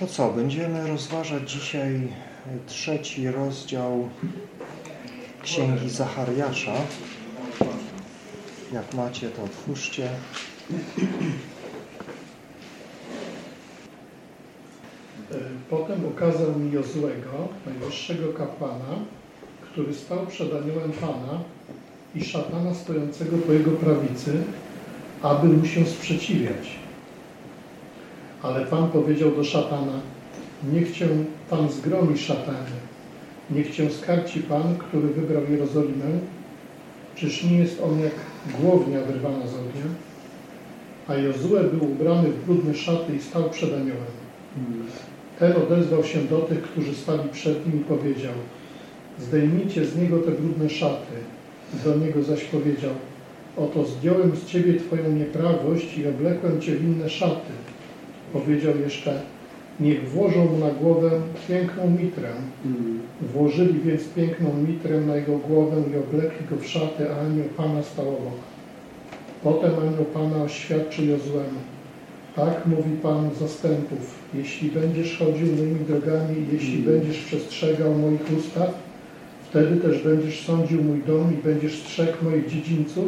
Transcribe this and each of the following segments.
To co, będziemy rozważać dzisiaj trzeci rozdział Księgi Zachariasza. Jak macie, to otwórzcie. Potem ukazał mi Jozłego, najwyższego kapłana, który stał przed aniołem Pana i szatana stojącego po jego prawicy, aby mu się sprzeciwiać. Ale Pan powiedział do szatana, niech cię Pan zgromi, szatanie, niech cię skarci Pan, który wybrał Jerozolimę, czyż nie jest on jak głownia wyrwana z ognia? A Jozue był ubrany w brudne szaty i stał przed aniołem. Ten odezwał się do tych, którzy stali przed nim i powiedział Zdejmijcie z niego te brudne szaty. Do niego zaś powiedział Oto zdjąłem z ciebie twoją nieprawość i oblekłem cię w inne szaty. Powiedział jeszcze Niech włożą mu na głowę piękną mitrę. Włożyli więc piękną mitrę na jego głowę i oblekli go w szaty, a anioł Pana stał obok. Potem anioł Pana oświadczył Jozłemu tak mówi Pan zastępów, jeśli będziesz chodził moimi drogami, jeśli będziesz przestrzegał moich ustaw, wtedy też będziesz sądził mój dom i będziesz strzegł moich dziedzińców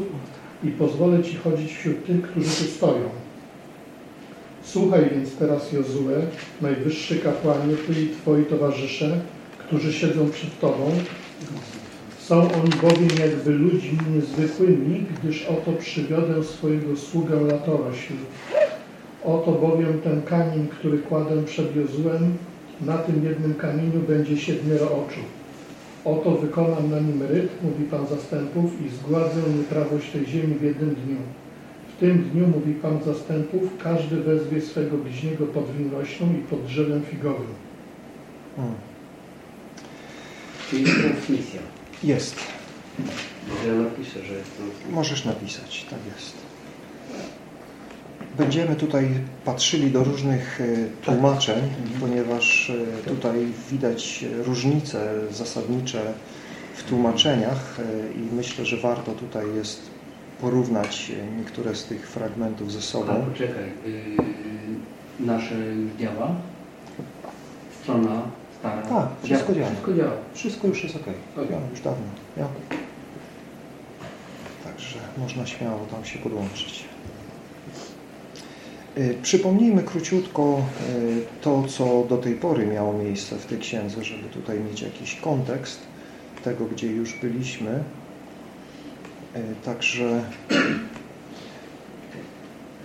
i pozwolę Ci chodzić wśród tych, którzy tu stoją. Słuchaj więc teraz Jozue, najwyższy kapłanie, Ty i Twoi towarzysze, którzy siedzą przed Tobą. Są oni bowiem jakby ludźmi niezwykłymi, gdyż oto przywiodę swojego sługę latorośl. Oto bowiem ten kamień, który kładę przed Jozuem, na tym jednym kamieniu będzie siedmioro oczu. Oto wykonam na nim ryt, mówi Pan zastępów, i zgładzę nieprawość tej ziemi w jednym dniu. W tym dniu, mówi Pan zastępów, każdy wezwie swego bliźniego pod winnością i pod drzewem figowym. Hmm. Czyli jest transmisja. Jest. Ja napiszę, że jest transmisja. Możesz napisać, tak jest. Będziemy tutaj patrzyli do różnych e, tłumaczeń, ponieważ e, tutaj widać różnice zasadnicze w tłumaczeniach e, i myślę, że warto tutaj jest porównać niektóre z tych fragmentów ze sobą. poczekaj, yy, nasze już działa? Strona stara? Tak, wszystko działa. Wszystko działa. Wszystko już jest ok. Ok. Ja, już dawno. Ja. Także można śmiało tam się podłączyć. Y, Przypomnijmy króciutko y, to, co do tej pory miało miejsce w tej księdze, żeby tutaj mieć jakiś kontekst tego, gdzie już byliśmy. Y, Także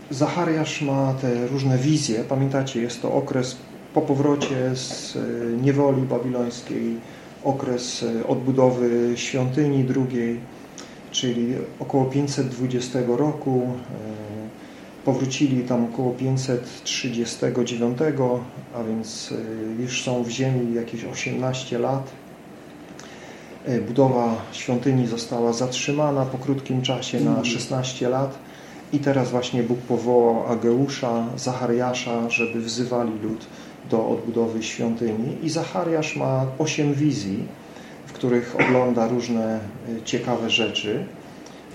Zachariasz ma te różne wizje. Pamiętacie, jest to okres po powrocie z y, niewoli babilońskiej, okres y, odbudowy świątyni drugiej, czyli około 520 roku. Powrócili tam około 539, a więc już są w ziemi jakieś 18 lat. Y, Budowa świątyni została zatrzymana po krótkim czasie na 16 lat i teraz właśnie Bóg powołał Ageusza, Zachariasza, żeby wzywali lud do odbudowy świątyni i Zachariasz ma 8 wizji, w których ogląda różne y, ciekawe rzeczy.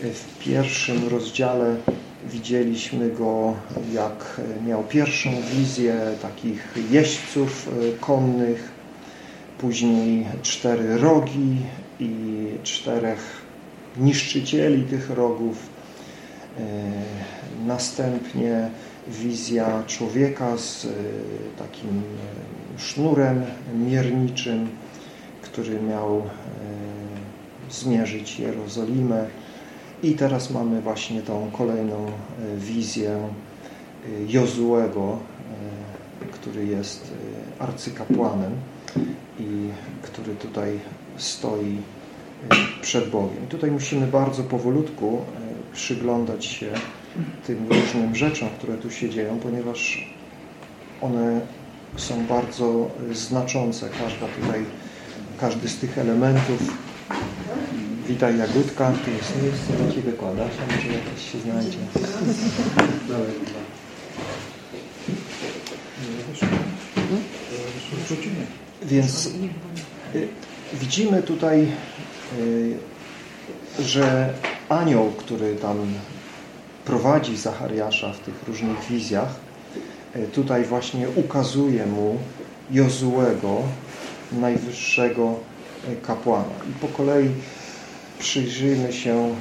Y, W pierwszym rozdziale widzieliśmy go, jak miał pierwszą wizję takich jeźdźców konnych, później cztery rogi i czterech niszczycieli tych rogów. Y, Następnie wizja człowieka z y, takim y, sznurem mierniczym, który miał zmierzyć Jerozolimę. I teraz mamy właśnie tą kolejną wizję Jozuego, y, który jest arcykapłanem i który tutaj stoi y, przed Bogiem. Tutaj musimy bardzo powolutku y, przyglądać się tym różnym rzeczom, które tu się dzieją, ponieważ one są bardzo y, znaczące. Każda tutaj, każdy z tych elementów Witaj Jagódka, tu jest miejsce Ciebie kładać, a może jakieś się znajdzie. Dobra, Więc widzimy tutaj, y, że anioł, który tam prowadzi Zachariasza w tych różnych wizjach, e, tutaj właśnie ukazuje mu Jozułego, najwyższego e, kapłana. I po kolei przyjrzyjmy się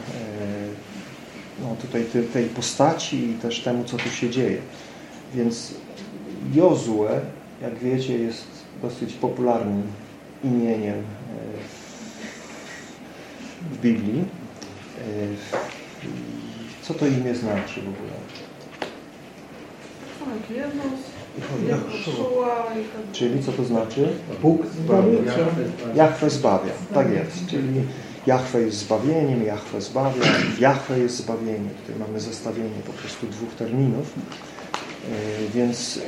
no, tutaj tej postaci i też temu, co tu się dzieje. Więc Jozue, jak wiecie, jest dosyć popularnym imieniem w Biblii. Co to imię znaczy w ogóle? Tak, Jezus, Czyli co to znaczy? Bóg zbawia. Jachwę zbawia, tak jest. Czyli Jachwę jest zbawieniem, Jachwę zbawia, Jachwę jest zbawienie. Tutaj mamy zestawienie po prostu dwóch terminów. E, więc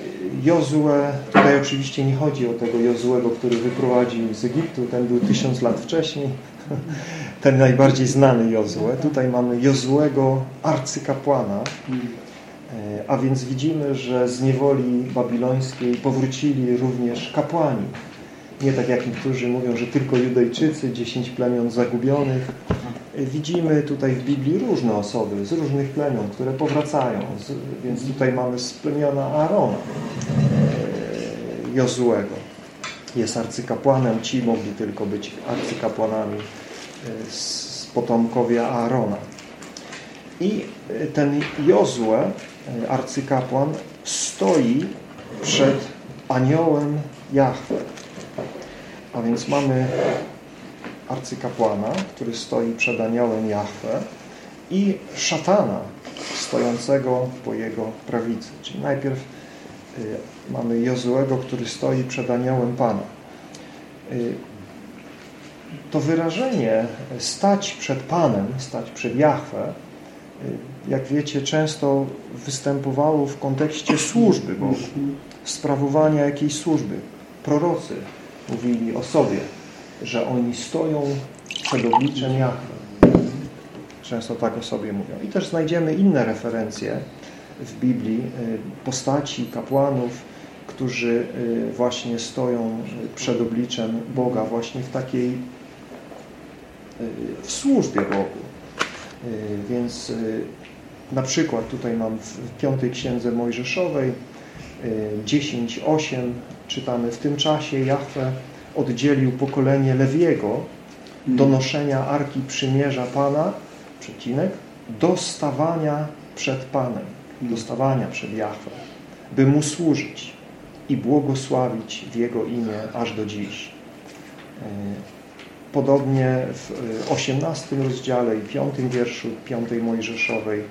Jozue, tutaj oczywiście nie chodzi o tego Jozuego, który wyprowadził z Egiptu, ten był tysiąc lat wcześniej, ten najbardziej znany Jozue. Tutaj mamy Jozuego arcykapłana, e, a więc widzimy, że z niewoli babilońskiej powrócili również kapłani. Nie tak jak niektórzy mówią, że tylko Judejczycy, dziesięć plemion zagubionych. E, widzimy tutaj w Biblii różne osoby z różnych plemion, które powracają. Więc tutaj mamy z plemiona Aarona, e, Jozuego. Jest arcykapłanem, ci mogli tylko być arcykapłanami z potomkowie Aarona. I ten Jozue, arcykapłan, stoi przed aniołem Jahwe. A więc mamy arcykapłana, który stoi przed aniołem Jahwe i szatana stojącego po jego prawicy. Czyli najpierw y, mamy Jozuego, który stoi przed aniołem Pana. Y, to wyrażenie stać przed Panem, stać przed Jahwe, y, jak wiecie, często występowało w kontekście służby Bogu, sprawowania jakiejś służby. Prorocy mówili o sobie, że oni stoją przed obliczem Jahwe. Często tak o sobie mówią. I też znajdziemy inne referencje w Biblii y, postaci kapłanów, którzy y, właśnie stoją przed obliczem Boga właśnie w takiej w służbie Bogu. Więc na przykład tutaj mam w piątej księdze Mojżeszowej 10:8 czytamy w tym czasie Jahwe oddzielił pokolenie Lewiego do noszenia Arki Przymierza Pana, przecinek, do stawania przed Panem, do stawania przed Jahwe, by Mu służyć i błogosławić w Jego imię aż do dziś. Podobnie w 18 rozdziale i 5 wierszu 5 Mojżeszowej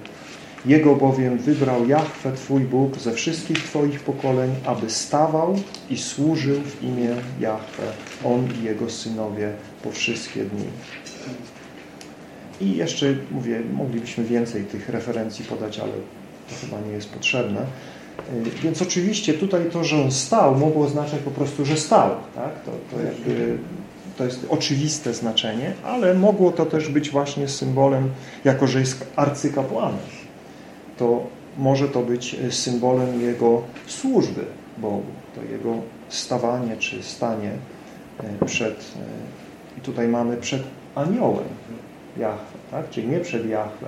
Jego bowiem wybrał Jahwe, Twój Bóg, ze wszystkich Twoich pokoleń, aby stawał i służył w imię Jahwe, On i Jego synowie po wszystkie dni. I jeszcze, mówię, moglibyśmy więcej tych referencji podać, ale to chyba nie jest potrzebne. Więc oczywiście tutaj to, że on stał, mogło oznaczać po prostu, że stał. Tak? To, to jakby to jest oczywiste znaczenie, ale mogło to też być właśnie symbolem, jako że jest arcykapłanem, to może to być symbolem jego służby Bogu, to jego stawanie czy stanie e, przed, e, i tutaj mamy przed aniołem Jahwe, tak? czyli nie przed Jahwe,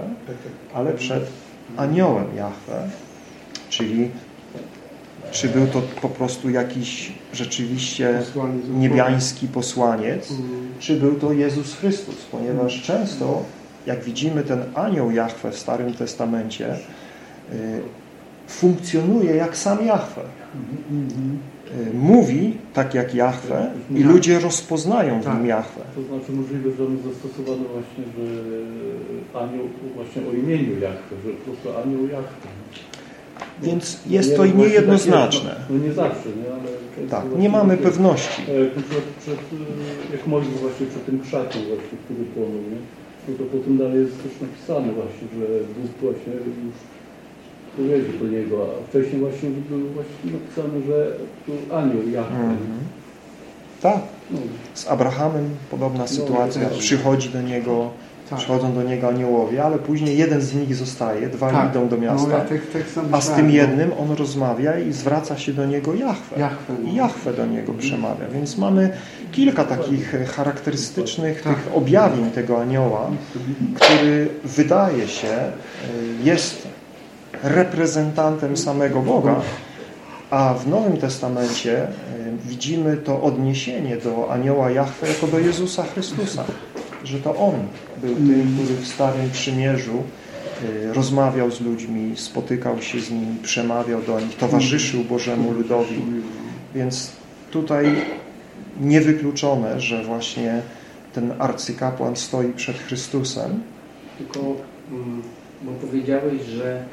ale przed aniołem Jahwe, czyli czy był to po prostu jakiś rzeczywiście niebiański posłaniec, mm. czy był to Jezus Chrystus, ponieważ często, jak widzimy, ten anioł Jahwe w Starym Testamencie funkcjonuje jak sam Jahwe. Y, mówi tak jak Jahwe i tak. ludzie rozpoznają w nim tak. Jahwe. To znaczy możliwe, że on zastosowano właśnie, że anioł właśnie o imieniu Jahwe, że po prostu anioł Jahwe. Więc jest to niejednoznaczne. No, no nie zawsze, nie? ale... Tak, nie mamy pewności. Jak, przed, przed, jak modlił właśnie przed tym krzakiem właśnie, który płonął, nie? No to potem dalej jest też napisane właśnie, że Bóg właśnie już powiedział do niego, a wcześniej właśnie było właśnie napisane, że tu anioł Jahwe. Mm -hmm. Tak. No. Z Abrahamem podobna no, sytuacja. Przychodzi do niego tak. Przychodzą do niego aniołowie, ale później jeden z nich zostaje, dwa tak. idą do miasta, no, ja tak, tak a z tym jednym on rozmawia i zwraca się do niego Jahwe. Jahwe no. I Jahwe do niego przemawia. Więc mamy kilka takich charakterystycznych tak. tych objawień tego anioła, który wydaje się, e, jest reprezentantem samego Boga, A w Nowym Testamencie e, widzimy to odniesienie do anioła Jahwe jako do Jezusa Chrystusa, że to On był tym, który w Starym Przymierzu e, rozmawiał z ludźmi, spotykał się z nimi, przemawiał do nich, towarzyszył Bożemu ludowi. Więc tutaj niewykluczone, że właśnie ten arcykapłan stoi przed Chrystusem. Tylko, mm, bo powiedziałeś, że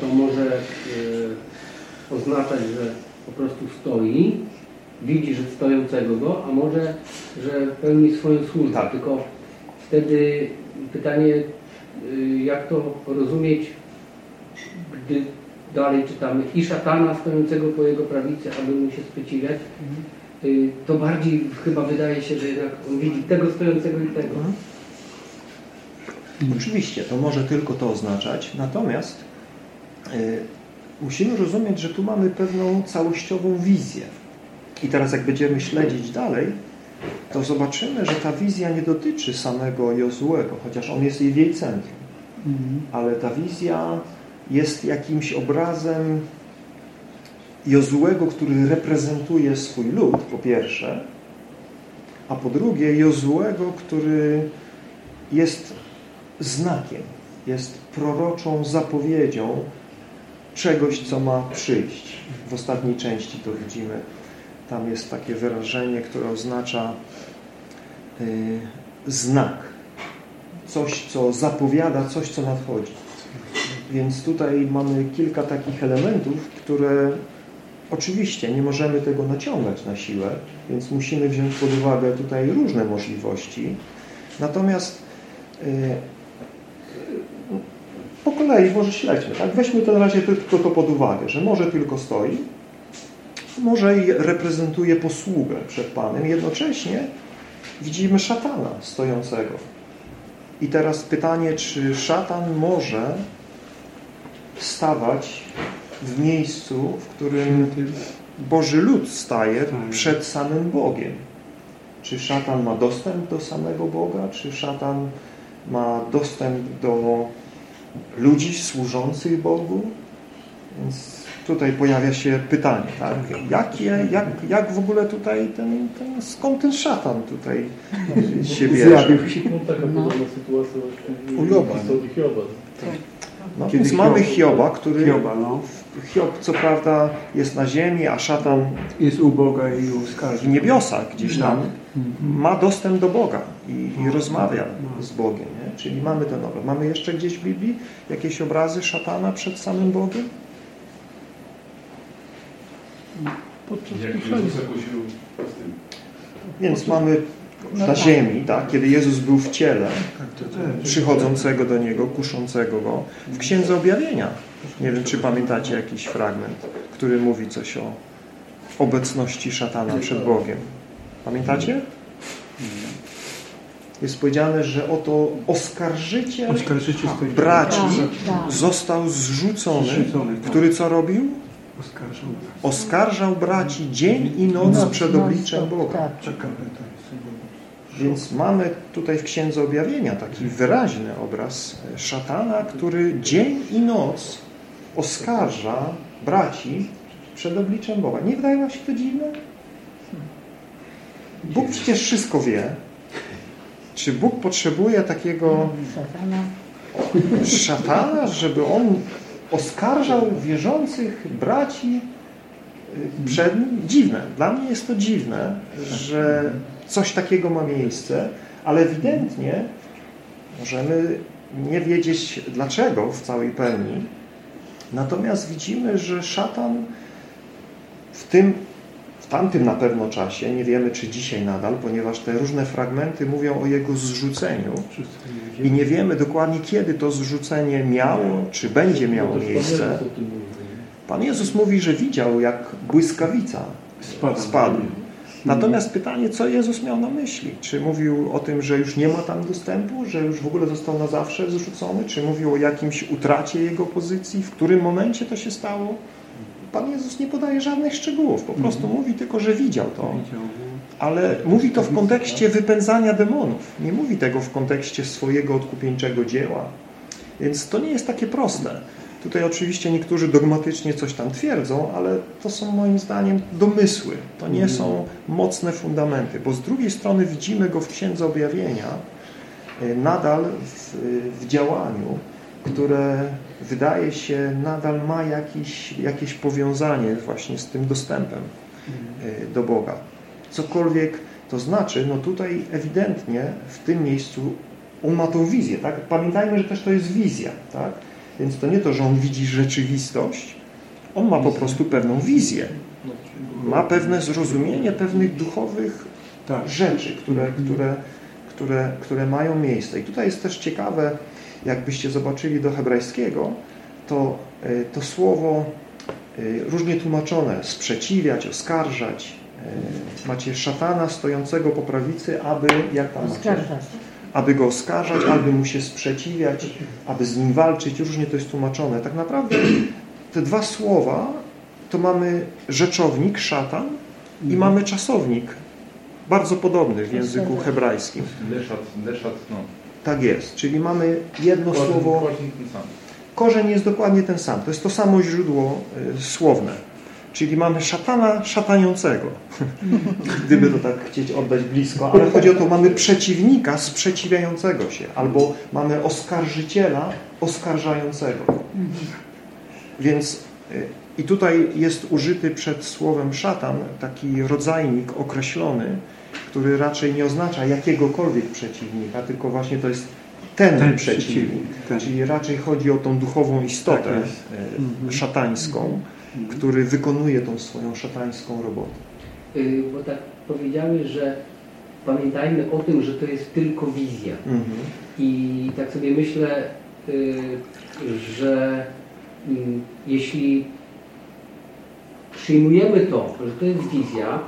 to może e, oznaczać, że po prostu stoi, widzi, że stojącego go, a może, że pełni swoją służbę. Tak. Tylko wtedy pytanie, y, jak to rozumieć, gdy dalej czytamy i szatana stojącego po jego prawicy, aby mu się sprzeciwiać, y, to bardziej chyba wydaje się, że jednak on widzi tego stojącego i tego. Oczywiście, to może tylko to oznaczać, natomiast musimy rozumieć, że tu mamy pewną całościową wizję. I teraz jak będziemy śledzić dalej, to zobaczymy, że ta wizja nie dotyczy samego Jozułego, chociaż on jest w jej centrum. Ale ta wizja jest jakimś obrazem Jozułego, który reprezentuje swój lud, po pierwsze, a po drugie Jozułego, który jest znakiem, jest proroczą zapowiedzią czegoś, co ma przyjść. W ostatniej części to widzimy. Tam jest takie wyrażenie, które oznacza y, znak. Coś, co zapowiada, coś, co nadchodzi. Więc tutaj mamy kilka takich elementów, które oczywiście nie możemy tego naciągać na siłę, więc musimy wziąć pod uwagę tutaj różne możliwości. Natomiast y, po kolei może śledźmy. Tak? Weźmy to na razie tylko to pod uwagę, że może tylko stoi, może i reprezentuje posługę przed Panem. Jednocześnie widzimy szatana stojącego. I teraz pytanie, czy szatan może stawać w miejscu, w którym Boży lud staje przed samym Bogiem. Czy szatan ma dostęp do samego Boga? Czy szatan ma dostęp do ludzi służących Bogu? Więc tutaj pojawia się pytanie, tak? Jakie, jak, jak w ogóle tutaj ten, ten, skąd ten szatan tutaj się bierze? Zjawił się. No, taka podobna sytuacja właśnie w Hioba. No, Kiedy więc mamy Hiob- Hioba, który Hioba, no. Hiob co prawda jest na ziemi, a szatan Jest u Boga i u w niebiosach gdzieś tam Mhm. ma dostęp do Boga i, i rozmawia z Bogiem. Nie? Czyli mamy ten obraz. Mamy jeszcze gdzieś w Biblii jakieś obrazy szatana przed samym Bogiem? Podczas Jak. Więc mamy na ziemi, tak, kiedy Jezus był w ciele, Tak, przychodzącego do Niego, kuszącego Go. W Księdze Objawienia, nie wiem, czy pamiętacie jakiś fragment, który mówi coś o obecności szatana przed Bogiem. Pamiętacie? Jest powiedziane, że oto oskarżyciel Oskarżycie stoi. braci Tak. został zrzucony, tak. który co robił? Oskarżą. Oskarżał braci dzień i noc przed obliczem Boga. Tak. Ciekawe to jest. Więc mamy tutaj w Księdze Objawienia taki wyraźny obraz szatana, który dzień i noc oskarża braci przed obliczem Boga. Nie wydaje wam się to dziwne? Bóg przecież wszystko wie. Czy Bóg potrzebuje takiego Szatana. szatana, żeby on oskarżał wierzących braci y, przed nim? Dziwne. Dla mnie jest to dziwne, że coś takiego ma miejsce, ale ewidentnie możemy nie wiedzieć dlaczego w całej pełni. Natomiast widzimy, że szatan w tym, w tamtym na pewno czasie, nie wiemy czy dzisiaj nadal, ponieważ te różne fragmenty mówią o jego zrzuceniu, i nie wiemy dokładnie, kiedy to zrzucenie miało, czy będzie miało miejsce. Pan Jezus mówi, że widział, jak błyskawica Spadł. Spadł. Natomiast pytanie, co Jezus miał na myśli? Czy mówił o tym, że już nie ma tam dostępu, że już w ogóle został na zawsze zrzucony? Czy mówił o jakimś utracie jego pozycji? W którym momencie to się stało? Pan Jezus nie podaje żadnych szczegółów. Po prostu mówi tylko, że widział to. Ale mówi to w kontekście wypędzania demonów. Nie mówi tego w kontekście swojego odkupieńczego dzieła. Więc to nie jest takie proste. Tutaj oczywiście niektórzy dogmatycznie coś tam twierdzą, ale to są moim zdaniem domysły. To nie są mocne fundamenty, bo z drugiej strony widzimy go w Księdze Objawienia y, nadal w, w działaniu, które wydaje się nadal ma jakiś, jakieś powiązanie właśnie z tym dostępem y, do Boga. Cokolwiek to znaczy, no tutaj ewidentnie w tym miejscu on ma tą wizję, tak? Pamiętajmy, że też to jest wizja, tak? Więc to nie to, że on widzi rzeczywistość, on ma po prostu pewną wizję. Ma pewne zrozumienie pewnych duchowych Tak. rzeczy, które, które, które, które mają miejsce. I tutaj jest też ciekawe, jakbyście zobaczyli do hebrajskiego, to, y, to słowo y, różnie tłumaczone, sprzeciwiać, oskarżać. Y, Macie szatana stojącego po prawicy, aby, jak tam macie? Oskarżać. Aby go oskarżać, aby mu się sprzeciwiać, aby z nim walczyć. Różnie to jest tłumaczone. Tak naprawdę te dwa słowa to mamy rzeczownik, szatan i mamy czasownik, bardzo podobny w języku hebrajskim. Leszat, leszat, no. Tak jest. Czyli mamy jedno Korzeń- słowo, korzeń korzeń jest dokładnie ten sam. To jest to samo źródło y, słowne. Czyli mamy szatana szataniącego, gdyby to tak chcieć oddać blisko, ale chodzi o to, mamy przeciwnika sprzeciwiającego się, albo mamy oskarżyciela oskarżającego. Więc y, i tutaj jest użyty przed słowem szatan taki rodzajnik określony, który raczej nie oznacza jakiegokolwiek przeciwnika, tylko właśnie to jest ten, Ten przeciwnik. przeciwnik, ten. Czyli raczej chodzi o tą duchową istotę Tak y, Mhm. szatańską, który wykonuje tą swoją szatańską robotę. Y, Bo tak powiedziałeś, że pamiętajmy o tym, że to jest tylko wizja. Mhm. I tak sobie myślę, y, że mm, jeśli przyjmujemy to, że to jest wizja,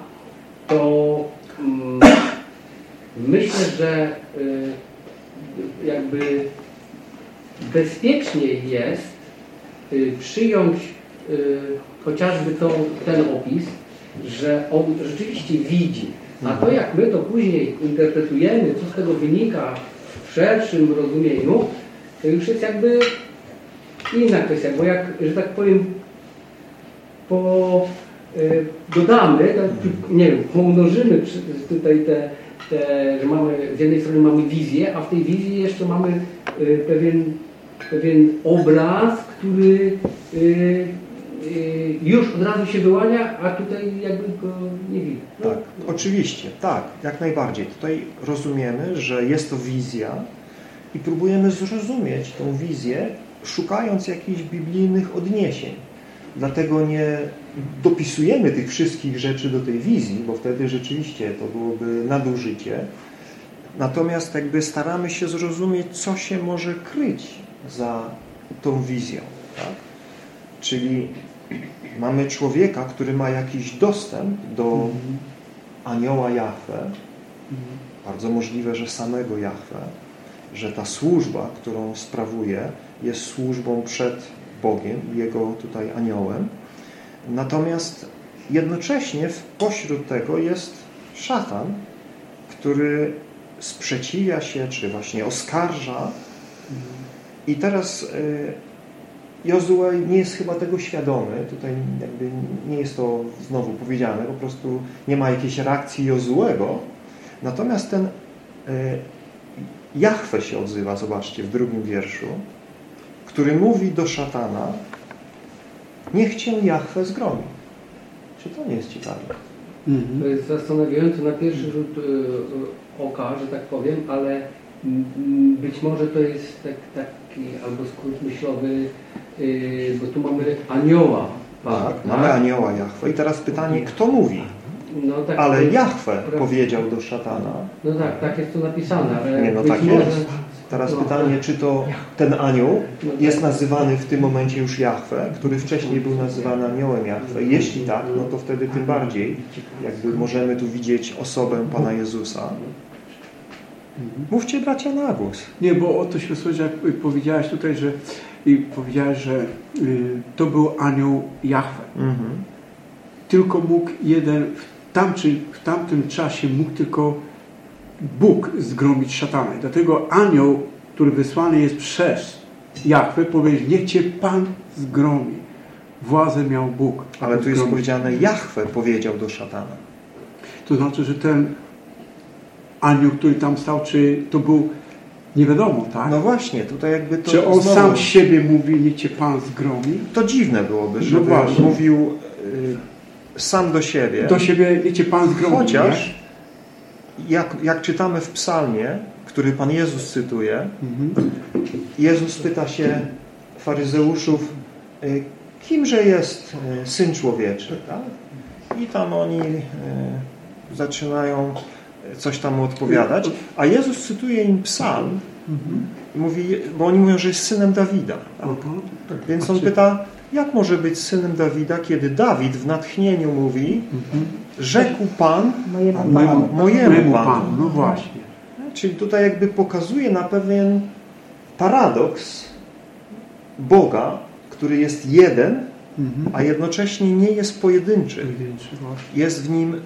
to mm, myślę, że y, jakby bezpieczniej jest przyjąć chociażby tą, ten opis, że on rzeczywiście widzi. A to jak my to później interpretujemy, co z tego wynika w szerszym rozumieniu, to już jest jakby inna kwestia, bo jak, że tak powiem, po, y, dodamy, nie wiem, pomnożymy tutaj te, te, że mamy, z jednej strony mamy wizję, a w tej wizji jeszcze mamy y, pewien, pewien obraz, który y, y, już od razu się wyłania, a tutaj jakby go nie widać. No, Tak, oczywiście, tak, jak najbardziej. Tutaj rozumiemy, że jest to wizja i próbujemy zrozumieć tą wizję, szukając jakichś biblijnych odniesień. Dlatego nie dopisujemy tych wszystkich rzeczy do tej wizji, bo wtedy rzeczywiście to byłoby nadużycie. Natomiast jakby staramy się zrozumieć, co się może kryć za tą wizją. Tak? Czyli mamy człowieka, który ma jakiś dostęp do anioła Jahwe, bardzo możliwe, że samego Jahwe, że ta służba, którą sprawuje, jest służbą przed Bogiem Jego tutaj aniołem. Natomiast jednocześnie w pośród tego jest szatan, który sprzeciwia się, czy właśnie oskarża. I teraz y, Jozue nie jest chyba tego świadomy. Tutaj jakby nie jest to znowu powiedziane. Po prostu nie ma jakiejś reakcji Jozuego. Natomiast ten y, Jahwe się odzywa, zobaczcie, w drugim wierszu, który mówi do szatana niech cię Jahwe zgromi. Czy to nie jest ciekawe? Mhm. To jest zastanawiające na pierwszy rzut y, oka, że tak powiem, ale być może to jest tak, taki albo skrót myślowy, bo tu mamy anioła. Tak, mamy anioła Jahwe. I teraz pytanie, kto mówi? No, tak, Ale jest- Jahwe powiedział do szatana. No tak, tak jest to napisane, ale Nie, no tak może... jest. Teraz no, pytanie, czy to ten anioł No tak. jest nazywany w tym momencie już Jahwe, który wcześniej był nazywany aniołem Jahwe. Jeśli tak, no to wtedy tym bardziej jakby możemy tu widzieć osobę Pana Jezusa. Mówcie bracia na głos. Nie, bo o to się słyszy, jak powiedziałeś tutaj, że i powiedziałeś, że y, to był anioł Jahwe. Mhm. Tylko mógł jeden, w, tamtym, w tamtym czasie mógł tylko Bóg zgromić szatana. Dlatego anioł, który wysłany jest przez Jachwę powiedzieć, niech Cię Pan zgromi. Władzę miał Bóg. Ale tu jest zgromić. powiedziane, Jahwe powiedział do szatana. To znaczy, że ten anioł, który tam stał, czy to był, nie wiadomo, tak? No właśnie, tutaj jakby to czy on znowu- sam siebie mówi, niech Cię Pan zgromi? To dziwne byłoby, No żeby właśnie. mówił y, sam do siebie. Do siebie, niech Cię Pan zgromi. Chociaż, jak, jak czytamy w psalmie, który Pan Jezus cytuje, nie? Mhm. Jezus pyta się faryzeuszów, y, kimże jest y, Syn Człowieczy, tak? I tam oni y, zaczynają coś tam mu odpowiadać, a Jezus cytuje im psalm, Mhm. mówi, bo oni mówią, że jest synem Dawida. Tak? Aha. Więc on pyta, jak może być synem Dawida, kiedy Dawid w natchnieniu mówi, Mhm. rzekł Pan Mojemu Panu. mojemu mojemu Panu. Panu. No właśnie. Czyli tutaj jakby pokazuje na pewien paradoks Boga, który jest jeden, Mhm. a jednocześnie nie jest pojedynczy. Jest w nim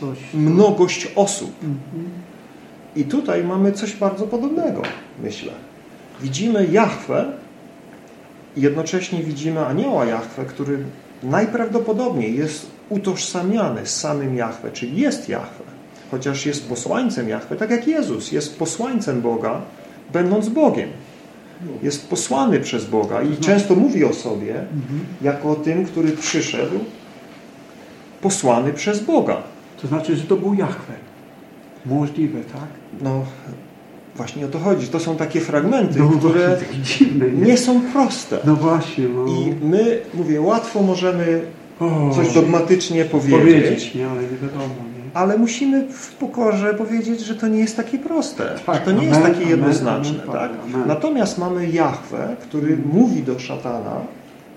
Coś. mnogość osób. Mhm. I tutaj mamy coś bardzo podobnego, myślę. Widzimy Jahwe i jednocześnie widzimy anioła Jahwe, który najprawdopodobniej jest utożsamiany z samym Jahwe, czyli jest Jahwe, chociaż jest posłańcem Jahwe, tak jak Jezus jest posłańcem Boga, będąc Bogiem. Jest posłany przez Boga i często mówi o sobie Mhm. jako o tym, który przyszedł posłany przez Boga. To znaczy, że to był Jahwe. Możliwe, tak? No, właśnie o to chodzi. To są takie fragmenty, No które właśnie, dziwne, nie? nie są proste. No właśnie, no. I my, mówię, łatwo możemy O, coś dogmatycznie powiedzieć, powiedzieć, nie? Ale nie wiadomo, nie? ale musimy w pokorze powiedzieć, że to nie jest takie proste. Tak, że to nie amen, jest takie amen, jednoznaczne. amen, tak? Natomiast mamy Jahwe, który mówi do szatana,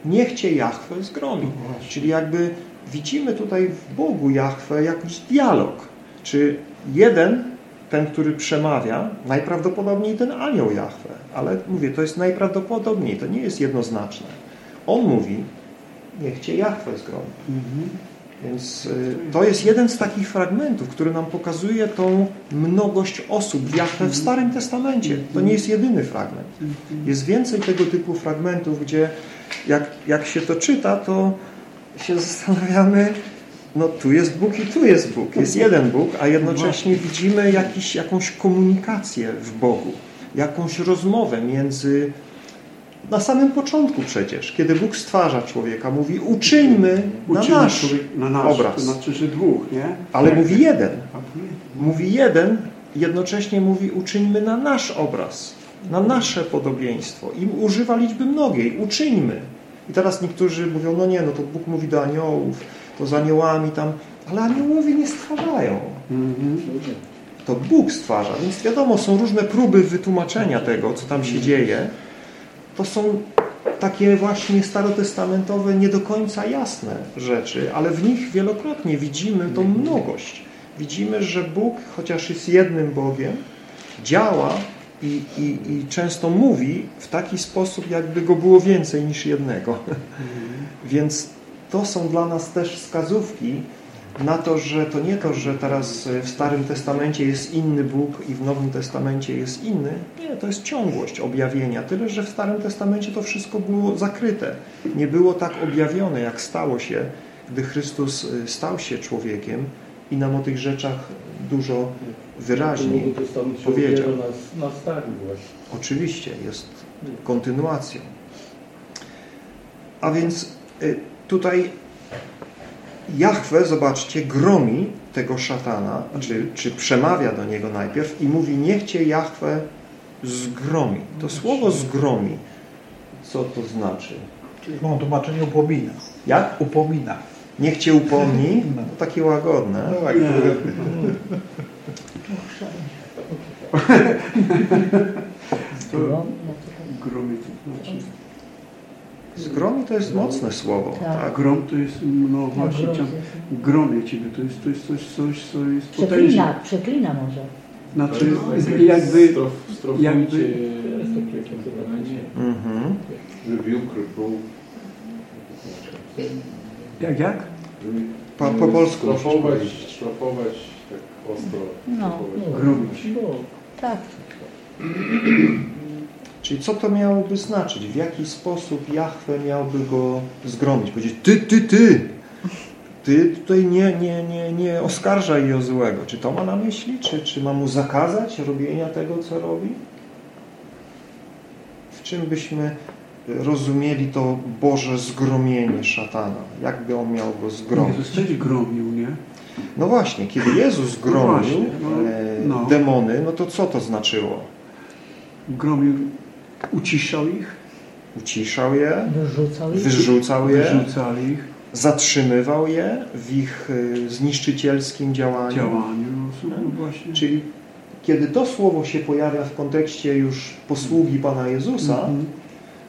niech cię Jahwe zgromi. No. Czyli jakby widzimy tutaj w Bogu Jahwe jakiś dialog. Czy jeden, ten, który przemawia, najprawdopodobniej ten anioł Jahwe, ale mówię, to jest najprawdopodobniej, to nie jest jednoznaczne. On mówi, niech cię Jahwe zgromi. Mhm. Więc y, to jest jeden z takich fragmentów, który nam pokazuje tą mnogość osób w Jahwe w Starym Testamencie. To nie jest jedyny fragment. Jest więcej tego typu fragmentów, gdzie jak, jak się to czyta, to się zastanawiamy, no tu jest Bóg i tu jest Bóg. Jest jeden Bóg, a jednocześnie widzimy jakiś, jakąś komunikację w Bogu, jakąś rozmowę między na samym początku przecież, kiedy Bóg stwarza człowieka, mówi uczyńmy na nasz człowiek- na nasz, obraz. To znaczy, że dwóch, nie? Ale mówi jeden. Mówi jeden, jednocześnie mówi uczyńmy na nasz obraz, na nasze podobieństwo. I używa liczby mnogiej. Uczyńmy. I teraz niektórzy mówią, no nie, no to Bóg mówi do aniołów, to z aniołami tam, ale aniołowie nie stwarzają. Mhm. To Bóg stwarza, więc wiadomo, są różne próby wytłumaczenia tego, co tam się dzieje. To są takie właśnie starotestamentowe, nie do końca jasne rzeczy, ale w nich wielokrotnie widzimy tą mnogość. Widzimy, że Bóg, chociaż jest jednym Bogiem, działa i, i, i często mówi w taki sposób, jakby go było więcej niż jednego. Więc to są dla nas też wskazówki na to, że to nie to, że teraz w Starym Testamencie jest inny Bóg i w Nowym Testamencie jest inny. Nie, to jest ciągłość objawienia. Tyle, że w Starym Testamencie to wszystko było zakryte. Nie było tak objawione, jak stało się, gdy Chrystus y, stał się człowiekiem i nam o tych rzeczach dużo wyraźniej powiedział. właśnie. Oczywiście, jest kontynuacją. A więc y, tutaj Jahwe, zobaczcie, gromi tego szatana, czy, czy przemawia do niego najpierw i mówi, niech cię Jahwe zgromi. To słowo zgromi, co to znaczy? Mam tłumaczenie upomina. Jak? Upomina. Niech cię upomni? To takie łagodne. No tak, to znaczy. Zgromi to jest mocne słowo. Tak. Tak. Grom to jest, no właśnie, grozy. cię, gromię Ciebie, to jest, to jest coś, coś, co jest potężne. Przeklina, przeklina może. Znaczy, No, jakby, jakby- Mhm. reprove. Jak, jak? Po, po polsku. sztrofować tak ostro. No. sztrofować. Gromić. Tak. Czyli co to miałoby znaczyć? W jaki sposób Jahwe miałby go zgromić? Powiedzieć, ty, ty, ty! Ty tutaj nie, nie, nie, nie oskarżaj Jozuego. Czy to ma na myśli? Czy, czy ma mu zakazać robienia tego, co robi? W czym byśmy rozumieli to Boże zgromienie szatana? Jakby on miał go zgromić? Jezus też gromił, nie? No właśnie, kiedy Jezus No gromił właśnie, no, e, no. demony, no to co to znaczyło? Gromił, uciszał ich, Uciszał je, Wyrzucał ich. wyrzucał je, wyrzucał ich zatrzymywał je w ich y, zniszczycielskim działaniu. działaniu. No, no właśnie. Czyli kiedy to słowo się pojawia w kontekście już posługi Pana Jezusa, Mhm.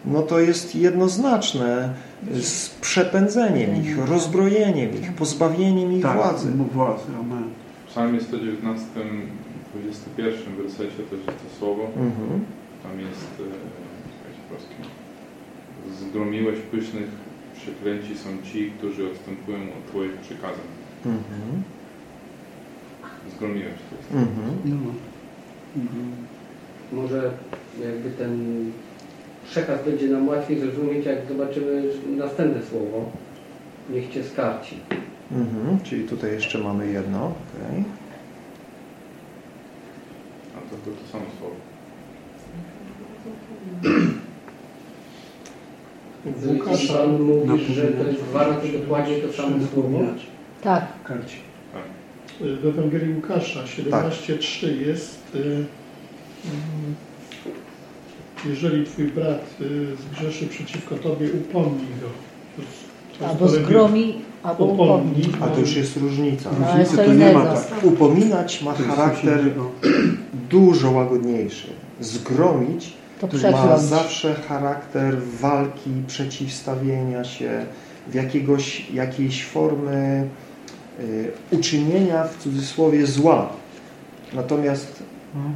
No to jest jednoznaczne z przepędzeniem ich, rozbrojeniem ich, pozbawieniem ich Tak, władzy. władzy, amen. W psalmie 119, 21 wersecie też jest to słowo. Mhm. Tam jest, e, czekajcie, polskie. Zgromiłeś pysznych, przeklęci są ci, którzy odstępują od Twoich przykazań. Mhm. Zgromiłeś to jest. Mhm. No. Mhm. Może jakby ten przekaz będzie nam łatwiej zrozumieć, jak zobaczymy następne słowo. Niech Cię skarci. Mhm. Czyli tutaj jeszcze mamy jedno. okej. A to, to, to samo słowo. Łukasza. Pan mówi, że to jest dwa razy dokładnie to samo słowo. Tak. Karci. W Ewangelii Łukasza 17,3 jest y, mm, jeżeli twój brat y, zgrzeszy przeciwko tobie, upomnij go. To Albo zgromi, albo Upomnij. upomni. A to już jest różnica. No, to nie ma tak. Upominać ma charakter dużo łagodniejszy. Zgromić To ma zawsze charakter walki, przeciwstawienia się, w jakiegoś, jakiejś formy y, uczynienia w cudzysłowie zła. Natomiast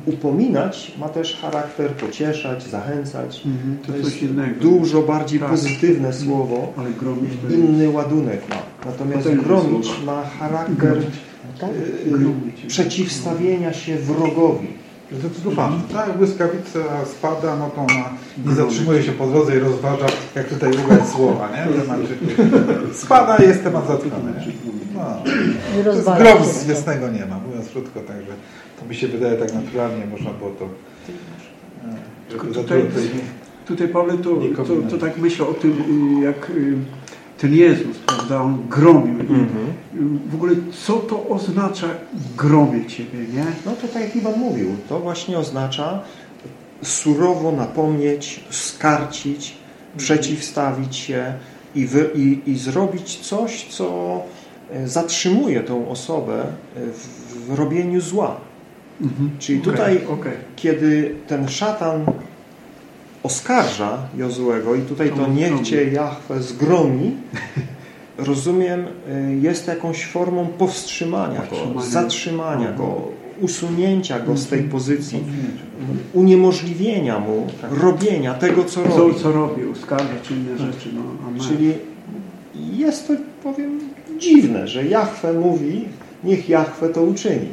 upominać ma też charakter pocieszać, zachęcać. Mhm. To, To jest dużo bardziej Tak. pozytywne słowo, Ale gromić inny ładunek ma. Natomiast gromić ma charakter Tak? y, y, Gromić. przeciwstawienia się wrogowi. Że to tu pan, tak, błyskawica spada, no to ona nie zatrzymuje się po drodze i rozważa, jak tutaj ubrać słowa, nie? Znaczy, spada i jest temat zatkany. No, to jest grobu się. zwiesnego nie ma, mówiąc krótko, także mi się wydaje tak naturalnie, można było to... za Tutaj- tutaj Pawle, to, to, to tak myślę o tym, y, jak y, ten Jezus, prawda, on gromił. I, Mhm. y, W ogóle, co to oznacza gromię Ciebie, nie? No to tak jak Iwan mówił, to właśnie oznacza surowo napomnieć, skarcić, przeciwstawić się i, wy, i, i zrobić coś, co e, zatrzymuje tą osobę e, w, w robieniu zła. Mhm. Czyli Okej, tutaj, okej. kiedy ten szatan oskarża Jozuego i tutaj to To niech zgromi. Cię Jahwe zgromi, rozumiem, y, jest jakąś formą powstrzymania go, zatrzymania go, usunięcia go z tej Mhm. pozycji, uniemożliwienia mu robienia tego, co Co, robi. co robił, skarżać inne rzeczy, no. Czyli jest to, powiem, dziwne, że Jahwe mówi, niech Jahwe to uczyni.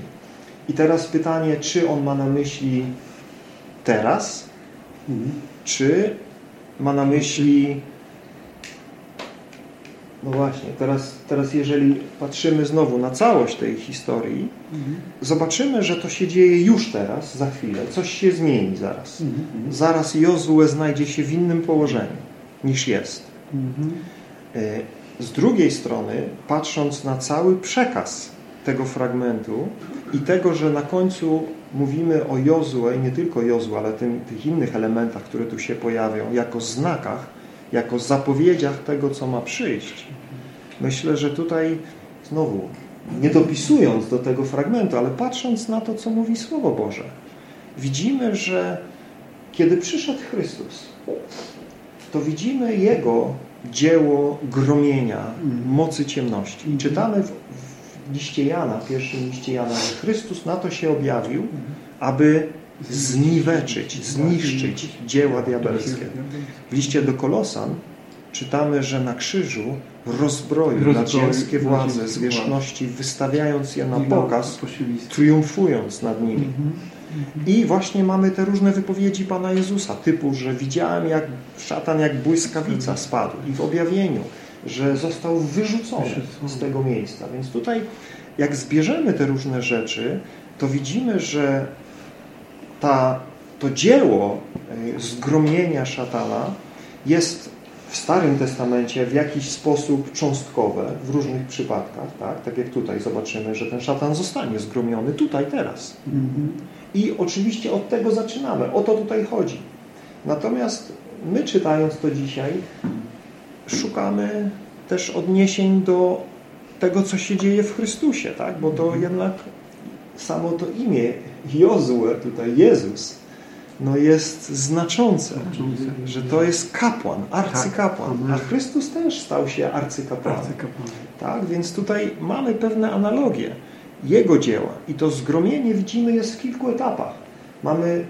I teraz pytanie, czy on ma na myśli teraz, Mhm. czy ma na myśli no właśnie, teraz, teraz jeżeli patrzymy znowu na całość tej historii, Mhm. zobaczymy, że to się dzieje już teraz, za chwilę. Coś się zmieni zaraz. Mhm. Zaraz Jozue znajdzie się w innym położeniu niż jest. Mhm. E, Z drugiej strony, patrząc na cały przekaz tego fragmentu i tego, że na końcu mówimy o Jozue, i nie tylko Jozue, ale tym, tych innych elementach, które tu się pojawią, jako znakach, jako zapowiedziach tego, co ma przyjść. Myślę, że tutaj znowu, nie dopisując do tego fragmentu, ale patrząc na to, co mówi Słowo Boże, widzimy, że kiedy przyszedł Chrystus, to widzimy Jego dzieło gromienia mocy ciemności. I czytamy w, liście Jana, pierwszym liście Jana, że Chrystus na to się objawił, aby zniweczyć, zniszczyć dzieła diabelskie. W liście do Kolosan czytamy, że na krzyżu rozbroił nadziemskie władze, zwierzchności, wystawiając je na pokaz, triumfując nad nimi. Mhm. I właśnie mamy te różne wypowiedzi Pana Jezusa, typu, że widziałem jak szatan jak błyskawica spadł i w objawieniu, że został wyrzucony z tego miejsca. Więc tutaj jak zbierzemy te różne rzeczy, to widzimy, że ta, to dzieło y, zgromienia szatana jest w Starym Testamencie w jakiś sposób cząstkowe w różnych przypadkach. Tak, tak jak tutaj zobaczymy, że ten szatan zostanie zgromiony tutaj, teraz. Mhm. I oczywiście od tego zaczynamy. O to tutaj chodzi. Natomiast my czytając to dzisiaj szukamy też odniesień do tego, co się dzieje w Chrystusie, tak? Bo to jednak samo to imię Jozue, tutaj Jezus, no jest znaczące, że to jest kapłan, arcykapłan, Tak. a Chrystus też stał się arcykapłanem. Arcykapłan. Tak, więc tutaj mamy pewne analogie Jego dzieła i to zgromienie widzimy jest w kilku etapach. Mamy,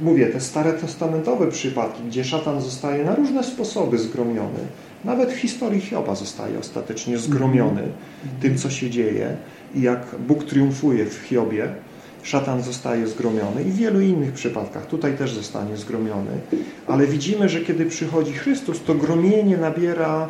mówię, te stare testamentowe przypadki, gdzie szatan zostaje na różne sposoby zgromiony. Nawet w historii Hioba zostaje ostatecznie zgromiony tym, co się dzieje i jak Bóg triumfuje w Hiobie. Szatan zostaje zgromiony i w wielu innych przypadkach. Tutaj też zostanie zgromiony. Ale widzimy, że kiedy przychodzi Chrystus, to gromienie nabiera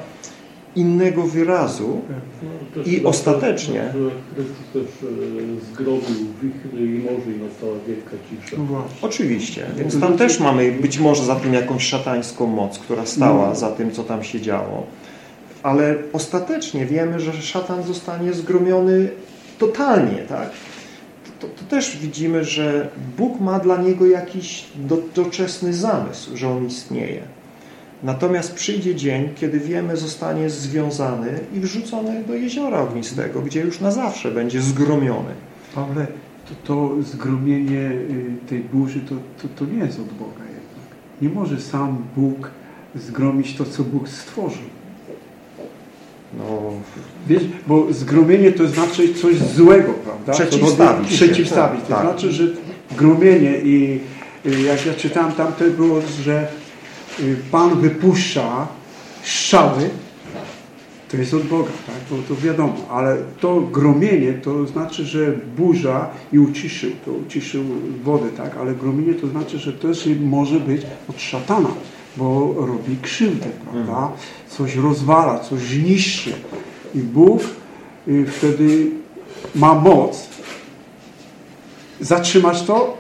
innego wyrazu No, też I ostatecznie- Chrystus też e, zgrobił wichry i morze i nastała wielka cisza. No. Oczywiście, więc tam też mamy być może za tym jakąś szatańską moc, która stała No. za tym, co tam się działo. Ale ostatecznie wiemy, że szatan zostanie zgromiony totalnie, tak? To, to też widzimy, że Bóg ma dla niego jakiś do, doczesny zamysł, że on istnieje. Natomiast przyjdzie dzień, kiedy wiemy, zostanie związany i wrzucony do jeziora ognistego, gdzie już na zawsze będzie zgromiony. Pawle, to, to zgromienie y, tej burzy to, to, to nie jest od Boga jednak. Nie może sam Bóg zgromić to, co Bóg stworzył. No, Wiesz, bo zgromienie to znaczy coś złego, prawda? Przeciwstawić przeciwstawić. To Tak. znaczy, że gromienie i y, jak ja czytałem tam, to było, że Pan wypuszcza strzały, to jest od Boga, tak? To, to wiadomo, ale to gromienie to znaczy, że burza i uciszył, to uciszył wodę, tak? Ale gromienie to znaczy, że też może być od szatana, bo robi krzywdę, prawda? Coś rozwala, coś niszczy. I Bóg y, wtedy ma moc zatrzymać to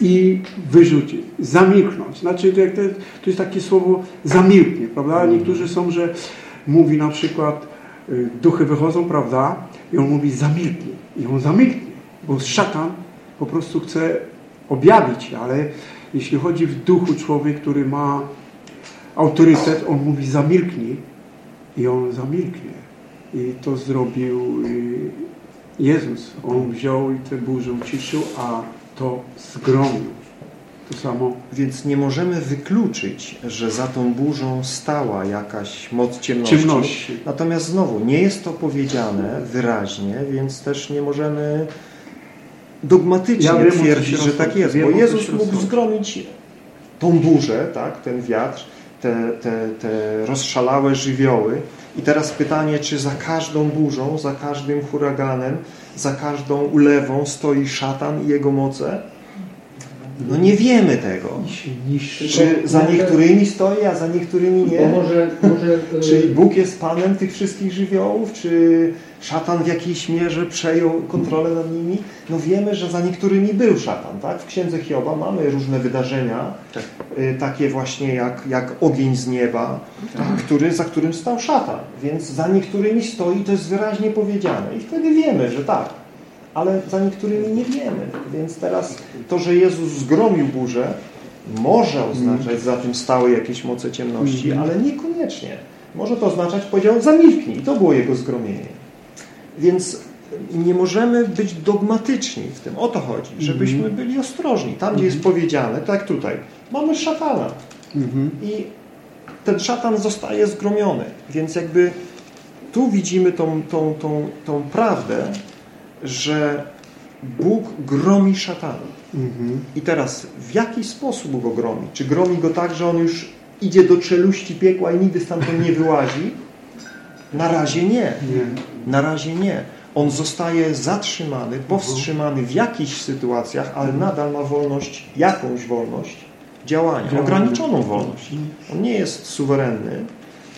i wyrzucić, zamilknąć. Znaczy, to, jak to, to jest takie słowo zamilknie, prawda? Niektórzy są, że mówi na przykład y, duchy wychodzą, prawda? I on mówi zamilknij. I on zamilknie, bo szatan po prostu chce objawić ale jeśli chodzi w duchu człowiek, który ma autorytet, on mówi zamilknij i on zamilknie. I to zrobił y, Jezus. On wziął i tę burzę uciszył, a to zgromił. To samo. Więc nie możemy wykluczyć, że za tą burzą stała jakaś moc ciemności. Ciemności. Natomiast znowu, nie jest to powiedziane wyraźnie, więc też nie możemy dogmatycznie Ja twierdzić, że tak jest. Wiem, Bo Jezus mógł zgromić tą burzę, tak, ten wiatr, te, te, te rozszalałe żywioły. I teraz pytanie, czy za każdą burzą, za każdym huraganem, za każdą ulewą stoi szatan i jego moce? No nie wiemy tego. Czy za niektórymi stoi, a za niektórymi nie? może, może Czy Bóg jest Panem tych wszystkich żywiołów? Czy szatan w jakiejś mierze przejął kontrolę nad nimi? No wiemy, że za niektórymi był szatan. Tak? W Księdze Hioba mamy różne wydarzenia, y, takie właśnie jak, jak ogień z nieba, który, za którym stał szatan. Więc za niektórymi stoi, to jest wyraźnie powiedziane. I wtedy wiemy, że tak. Ale za niektórymi nie wiemy. Więc teraz to, że Jezus zgromił burzę, może oznaczać za tym stałe jakieś moce ciemności, Mhm. ale niekoniecznie. Może to oznaczać, powiedział, zamilknij. To było jego zgromienie. Więc nie możemy być dogmatyczni w tym. O to chodzi, żebyśmy byli ostrożni. Tam, gdzie jest powiedziane, tak tutaj, mamy szatana. Mhm. I ten szatan zostaje zgromiony. Więc jakby tu widzimy tą, tą, tą, tą prawdę, że Bóg gromi szatana. Mhm. I teraz w jaki sposób go gromi? Czy gromi go tak, że on już idzie do czeluści piekła i nigdy stamtąd nie wyłazi? Na razie nie. Nie. Na razie nie. On zostaje zatrzymany, powstrzymany w jakichś sytuacjach, ale nadal ma wolność, jakąś wolność działania, ograniczoną wolność. On nie jest suwerenny,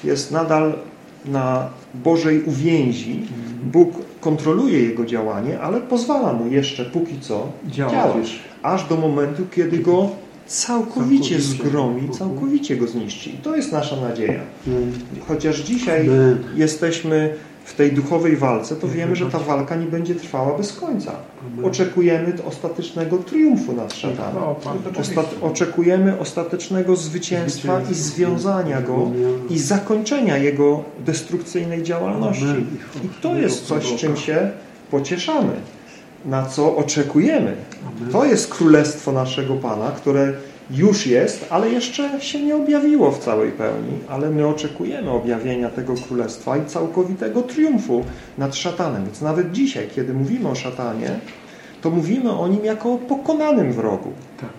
jest nadal na Bożej uwięzi. Bóg kontroluje jego działanie, ale pozwala mu jeszcze póki co Działać. działać, aż do momentu, kiedy go całkowicie Całkowicie. zgromi, Mhm. całkowicie go zniszczy. I to jest nasza nadzieja. Chociaż dzisiaj jesteśmy w tej duchowej walce, to wiemy, że ta walka nie będzie trwała bez końca. Oczekujemy ostatecznego triumfu nad szatanem. Chwała Panu. Ostat oczekujemy ostatecznego zwycięstwa i związania go i zakończenia jego destrukcyjnej działalności. I to jest coś, czym się pocieszamy, na co oczekujemy. To jest królestwo naszego Pana, które już jest, ale jeszcze się nie objawiło w całej pełni, ale my oczekujemy objawienia tego królestwa i całkowitego triumfu nad szatanem. Więc nawet dzisiaj, kiedy mówimy o szatanie, to mówimy o nim jako o pokonanym wrogu. Tak.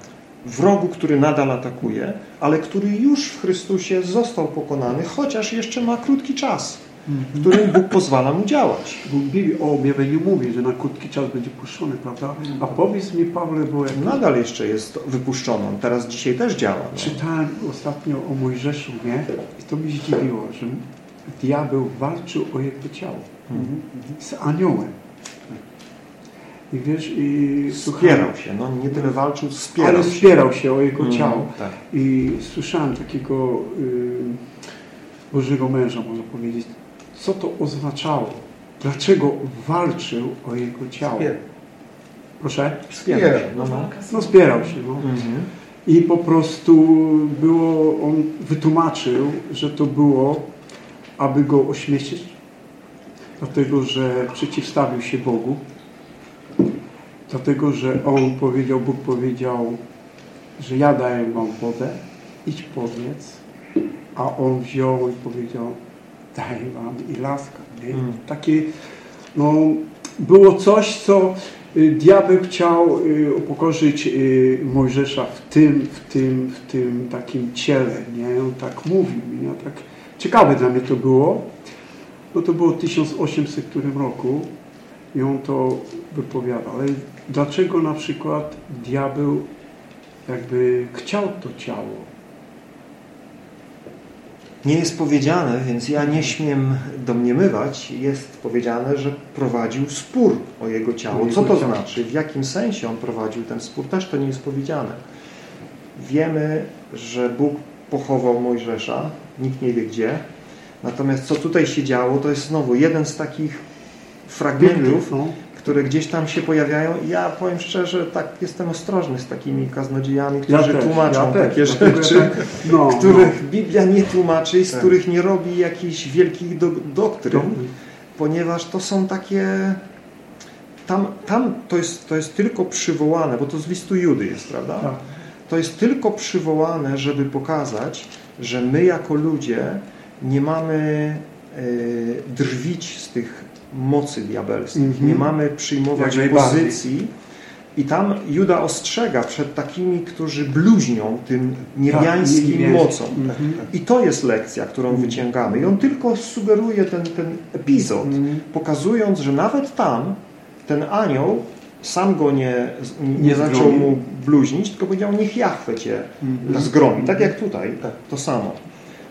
Wrogu, który nadal atakuje, ale który już w Chrystusie został pokonany, chociaż jeszcze ma krótki czas, w którym Bóg pozwala mu działać. Bóg Biblii o objawieniu mówi, że na krótki czas będzie puszczony, prawda? A powiedz mi, Pawle, bo jak Nadal jeszcze jest wypuszczony. On Teraz dzisiaj też działa. No. czytałem ostatnio o Mojżeszu, nie? I to mnie zdziwiło, że diabeł walczył o jego ciało z aniołem. I wiesz, i Wspierał się. No, nie tyle walczył, wspierał ale wspierał się o jego Mhm, ciało. tak. I słyszałem takiego y, Bożego męża, można powiedzieć, co to oznaczało. Dlaczego walczył o jego ciało? Proszę? Się. No, no. No spierał się. No. Mhm. I po prostu było, on wytłumaczył, że to było, aby go ośmieszyć, dlatego że przeciwstawił się Bogu, dlatego że on powiedział, Bóg powiedział, że ja daję wam wodę, idź powiedz, a on wziął i powiedział, daję wam i laska. Nie? Mm. Takie, no, było coś, co y, diabeł chciał y, upokorzyć y, Mojżesza w tym, w tym, w tym takim ciele, nie? On tak mówił, nie? Tak ciekawe dla mnie to było. No to było w 1800 którym roku i on to wypowiadał. Ale dlaczego na przykład diabeł jakby chciał to ciało? Nie jest powiedziane, więc ja nie śmiem domniemywać, jest powiedziane, że prowadził spór o jego ciało. Co to znaczy? W jakim sensie on prowadził ten spór? Też to nie jest powiedziane. Wiemy, że Bóg pochował Mojżesza, nikt nie wie gdzie. Natomiast co tutaj się działo, to jest znowu jeden z takich fragmentów, No, które gdzieś tam się pojawiają. I ja powiem szczerze, tak jestem ostrożny z takimi kaznodziejami, którzy też, tłumaczą ja też, takie ja rzeczy, no, których Biblia nie tłumaczy, z Tak. których nie robi jakichś wielkich do, doktryn, no. ponieważ to są takie... Tam, tam to, jest, to jest tylko przywołane, bo to z listu Judy jest, prawda? Tak. To jest tylko przywołane, żeby pokazać, że my jako ludzie nie mamy e, drwić z tych mocy diabelskich. Mhm. Nie mamy przyjmować Jak pozycji. I tam Juda ostrzega przed takimi, którzy bluźnią tym niebiańskim niebiańskim. mocą. Mhm. I to jest lekcja, którą wyciągamy. I on tylko sugeruje ten, ten epizod, Mhm. pokazując, że nawet tam ten anioł sam go nie, nie, Nie zaczął mu bluźnić, tylko powiedział, niech Jachwę cię Mhm. zgromi. Tak jak tutaj, to samo.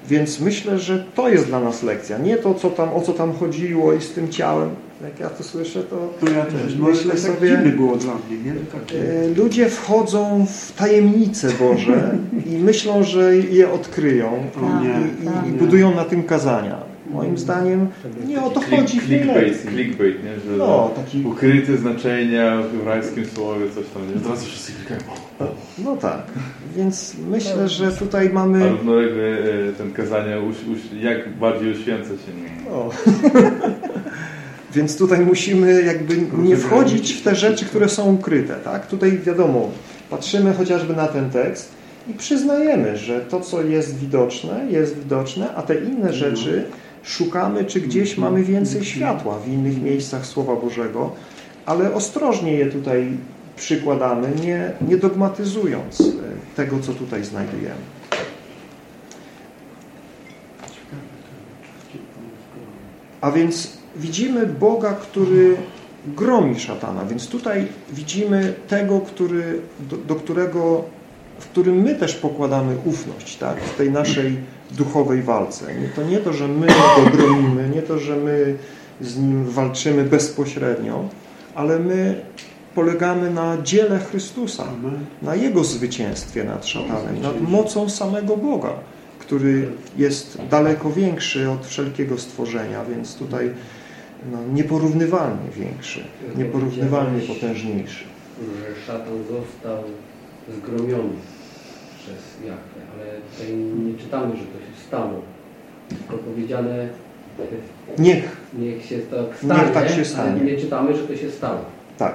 Więc myślę, że to jest dla nas lekcja. Nie to, co tam, o co tam chodziło i z tym ciałem. Jak ja to słyszę, to No ja też. No, Myślę tak sobie- dziwne było dla mnie, nie? Tak, e, ludzie wchodzą w tajemnice Boże i myślą, że je odkryją i, i, i budują na tym kazania. Moim zdaniem nie o to Click- chodzi clickbait, clickbait, nie? Że No, taki ukryte znaczenia w hebrajskim słowie, coś tam, nie? Teraz wszyscy klikają. No tak, więc myślę, że tutaj A mamy... równolegle e, ten kazania uś, uś, jak bardziej uświęca się nim. O. Więc tutaj musimy jakby nie wchodzić w te rzeczy, które są ukryte. Tak? Tutaj wiadomo, patrzymy chociażby na ten tekst i przyznajemy, że to, co jest widoczne, jest widoczne, a te inne rzeczy szukamy, czy gdzieś mamy więcej światła w innych miejscach Słowa Bożego, ale ostrożnie je tutaj przykładamy, nie, nie dogmatyzując e, tego, co tutaj znajdujemy. A więc widzimy Boga, który gromi szatana. Więc tutaj widzimy tego, który, do, do którego, w którym my też pokładamy ufność, tak? w tej naszej duchowej walce. To nie to, że my go gromimy, nie to, że my z nim walczymy bezpośrednio, ale my polegamy na dziele Chrystusa, na Jego zwycięstwie nad szatanem, nad mocą samego Boga, który jest daleko większy od wszelkiego stworzenia, więc tutaj no, nieporównywalnie większy, nieporównywalnie potężniejszy. Że szatan został zgromiony przez Jachwę, ale tutaj nie czytamy, że to się stało. Tylko powiedziane Niech. Niech się tak stanie, Niech tak się stanie. ale nie czytamy, że to się stało. Tak.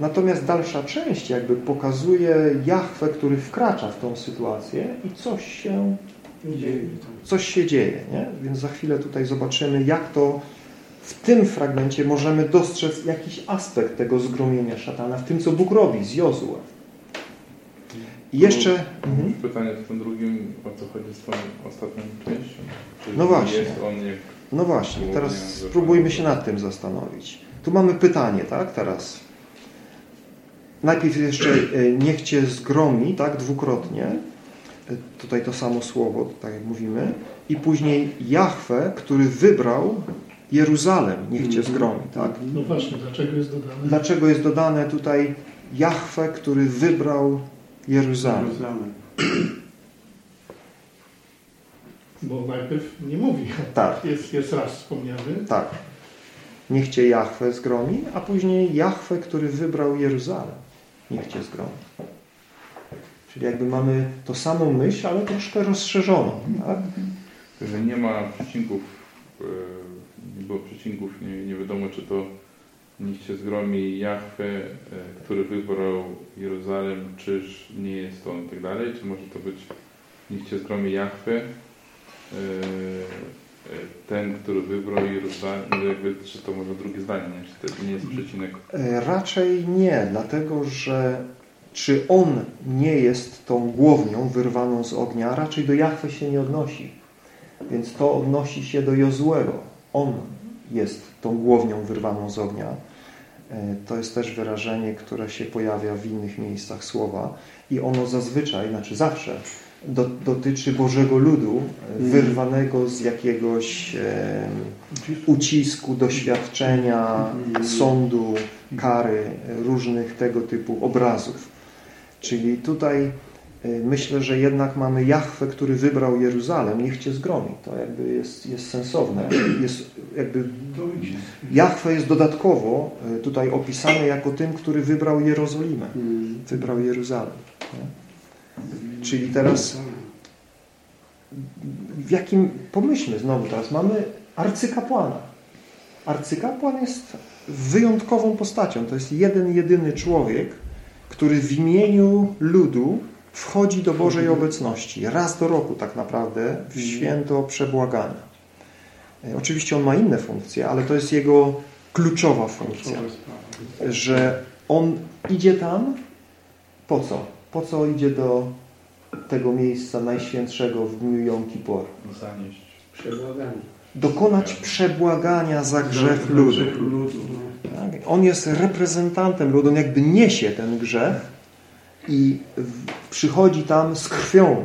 Natomiast dalsza część jakby pokazuje Jachwę, który wkracza w tą sytuację i coś się dzieje. Coś się dzieje, nie? Więc za chwilę tutaj zobaczymy, jak to w tym fragmencie możemy dostrzec jakiś aspekt tego zgromienia szatana, w tym, co Bóg robi z Jozue. I jeszcze... Mhm. Pytanie w tym drugim, o co chodzi z tą ostatnią częścią? Czy No właśnie. Jest on jak No właśnie, teraz spróbujmy się nad tym zastanowić. Tu mamy pytanie, tak, teraz. Najpierw jeszcze e, niech Cię zgromi, tak, dwukrotnie. E, Tutaj to samo słowo, tak jak mówimy. I później Jahwe, który wybrał Jeruzalem, niech Cię zgromi, tak. No właśnie, dlaczego jest dodane? Dlaczego jest dodane tutaj Jahwe, który wybrał Jeruzalem? Jeruzalem. Bo najpierw nie mówi. Tak. Jest, jest raz wspomniany. Tak. Niech Cię Jahwe zgromi, a później Jahwe, który wybrał Jeruzalem. Niech Cię zgromi. Czyli jakby mamy to samą myśl, ale troszkę rozszerzoną. Tak? że nie ma przecinków, e, nie było przecinków, nie, nie wiadomo czy to niech się zgromi Jahwe, e, który wybrał Jeruzalem, czyż nie jest on i tak dalej, czy może to być niech się zgromi Jahwe, e, e, ten, który wybrał Jeruzalem, no jakby, czy to może drugie zdanie, nie? czy to nie jest przecinek. Raczej nie, dlatego że czy on nie jest tą głownią wyrwaną z ognia, raczej do Jahwe się nie odnosi. Więc to odnosi się do Jozłego. On jest tą głownią wyrwaną z ognia. E, To jest też wyrażenie, które się pojawia w innych miejscach słowa i ono zazwyczaj, znaczy zawsze do, dotyczy Bożego ludu e, wyrwanego z jakiegoś e, ucisku, doświadczenia, sądu, kary, różnych tego typu obrazów. Czyli tutaj myślę, że jednak mamy Jahwe, który wybrał Jeruzalem, niech Cię zgromi. To jakby jest, jest sensowne. Jest jakby Jahwe jest dodatkowo e, tutaj opisany jako tym, który wybrał Jerozolimę. Wybrał Jeruzalem. nie? Czyli teraz w jakim, pomyślmy znowu teraz, mamy arcykapłana. Arcykapłan jest wyjątkową postacią. To jest jeden, jedyny człowiek, który w imieniu ludu wchodzi do Bożej obecności. Raz do roku tak naprawdę w święto przebłagania. E, Oczywiście on ma inne funkcje, ale to jest jego kluczowa funkcja. Że on idzie tam po co? Po co idzie do tego miejsca najświętszego w dniu Jom Kippur? Zanieść. Przebłaganie. Dokonać przebłagania za grzech ludu. Tak? On jest reprezentantem ludu, on jakby niesie ten grzech i przychodzi tam z krwią,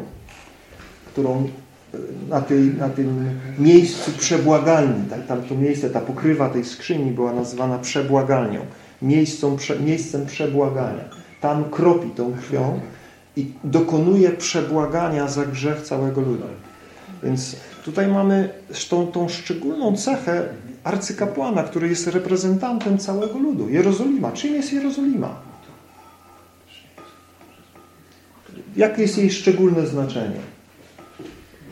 którą e, na, tej, na tym miejscu przebłagalni, tak? tam to miejsce, ta pokrywa tej skrzyni była nazywana przebłagalnią, miejscem, prze, miejscem przebłagania. Tam kropi tą krwią i dokonuje przebłagania za grzech całego ludu. Więc tutaj mamy tą, tą szczególną cechę arcykapłana, który jest reprezentantem całego ludu. Jerozolima. Czym jest Jerozolima? Jakie jest jej szczególne znaczenie?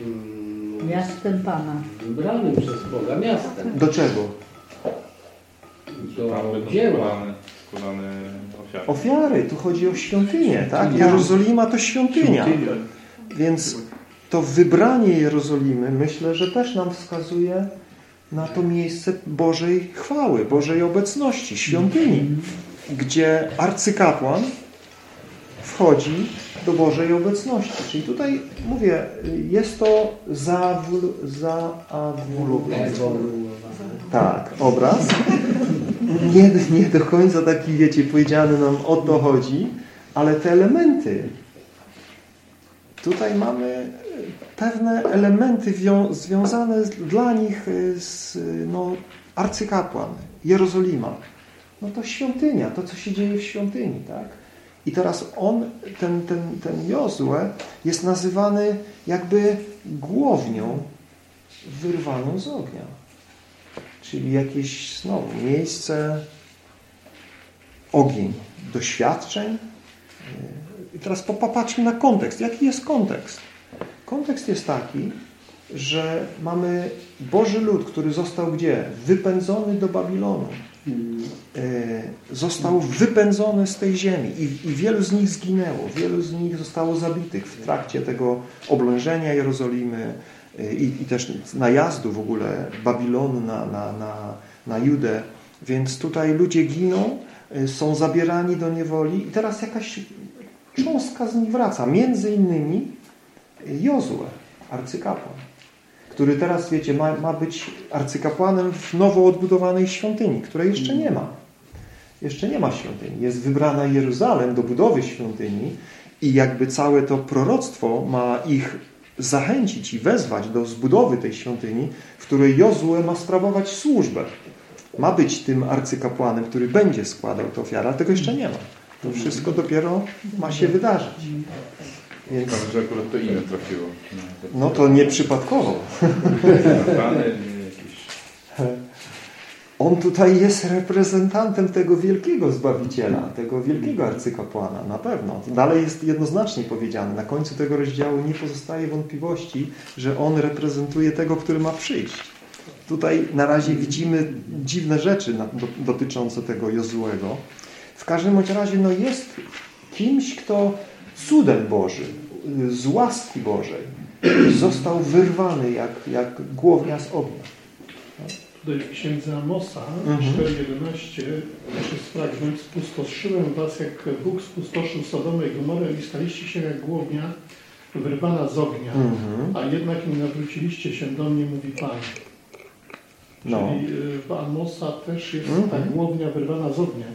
Mm, Miastem Pana. Wybranym przez Boga miastem. Do czego? Do Tam będą dzieła. składane, składane ofiary. Ofiary. Tu chodzi o świątynię, tak? Jerozolima to świątynia. Więc to wybranie Jerozolimy myślę, że też nam wskazuje na to miejsce Bożej chwały, Bożej obecności, świątyni, gdzie arcykapłan wchodzi do Bożej obecności. Czyli tutaj mówię, jest to zawul, zaawulowany. Tak, obraz. Nie, nie do końca taki, wiecie, powiedziany nam o to chodzi, ale te elementy. Tutaj mamy pewne elementy związane dla nich z no, arcykapłan, Jerozolima. No to świątynia, to co się dzieje w świątyni, tak? I teraz on, ten, ten, ten Jozue jest nazywany jakby głownią wyrwaną z ognia. Czyli jakieś znowu miejsce, ogień, doświadczeń. I teraz popatrzmy na kontekst. Jaki jest kontekst? Kontekst jest taki, że mamy Boży lud, który został gdzie? Wypędzony do Babilonu. E, został wypędzony z tej ziemi i, i wielu z nich zginęło, wielu z nich zostało zabitych w trakcie tego oblężenia Jerozolimy e, i, i też najazdu w ogóle Babilonu na, na, na, na Judę. Więc tutaj ludzie giną, e, są zabierani do niewoli i teraz jakaś cząstka z nich wraca. Między innymi Jozue, arcykapłan który teraz, wiecie, ma, ma być arcykapłanem w nowo odbudowanej świątyni, której jeszcze nie ma. Jeszcze nie ma świątyni. Jest wybrana Jeruzalem do budowy świątyni i jakby całe to proroctwo ma ich zachęcić i wezwać do zbudowy tej świątyni, w której Jozue ma sprawować służbę. Ma być tym arcykapłanem, który będzie składał tę ofiarę, ale tego jeszcze nie ma. To wszystko dopiero ma się wydarzyć. Więc... Tam, że akurat to imię trafiło. No to nieprzypadkowo. On tutaj jest reprezentantem tego wielkiego Zbawiciela, tego wielkiego arcykapłana, na pewno. Dalej jest jednoznacznie powiedziane. Na końcu tego rozdziału nie pozostaje wątpliwości, że on reprezentuje tego, który ma przyjść. Tutaj na razie widzimy dziwne rzeczy dotyczące tego Jozułego. W każdym razie no jest kimś, kto cudem Bożym, z łaski Bożej został wyrwany jak, jak głownia z ognia. Tutaj w księdze Amosa mhm. 4.11 jest fragment Spustoszyłem was jak Bóg spustoszył Sodomę i Gomorę i staliście się jak głownia wyrwana z ognia, mhm. a jednak nie nawróciliście się do mnie, mówi Pan. No. Czyli y, w Amosa też jest mhm. ta głownia wyrwana z ognia.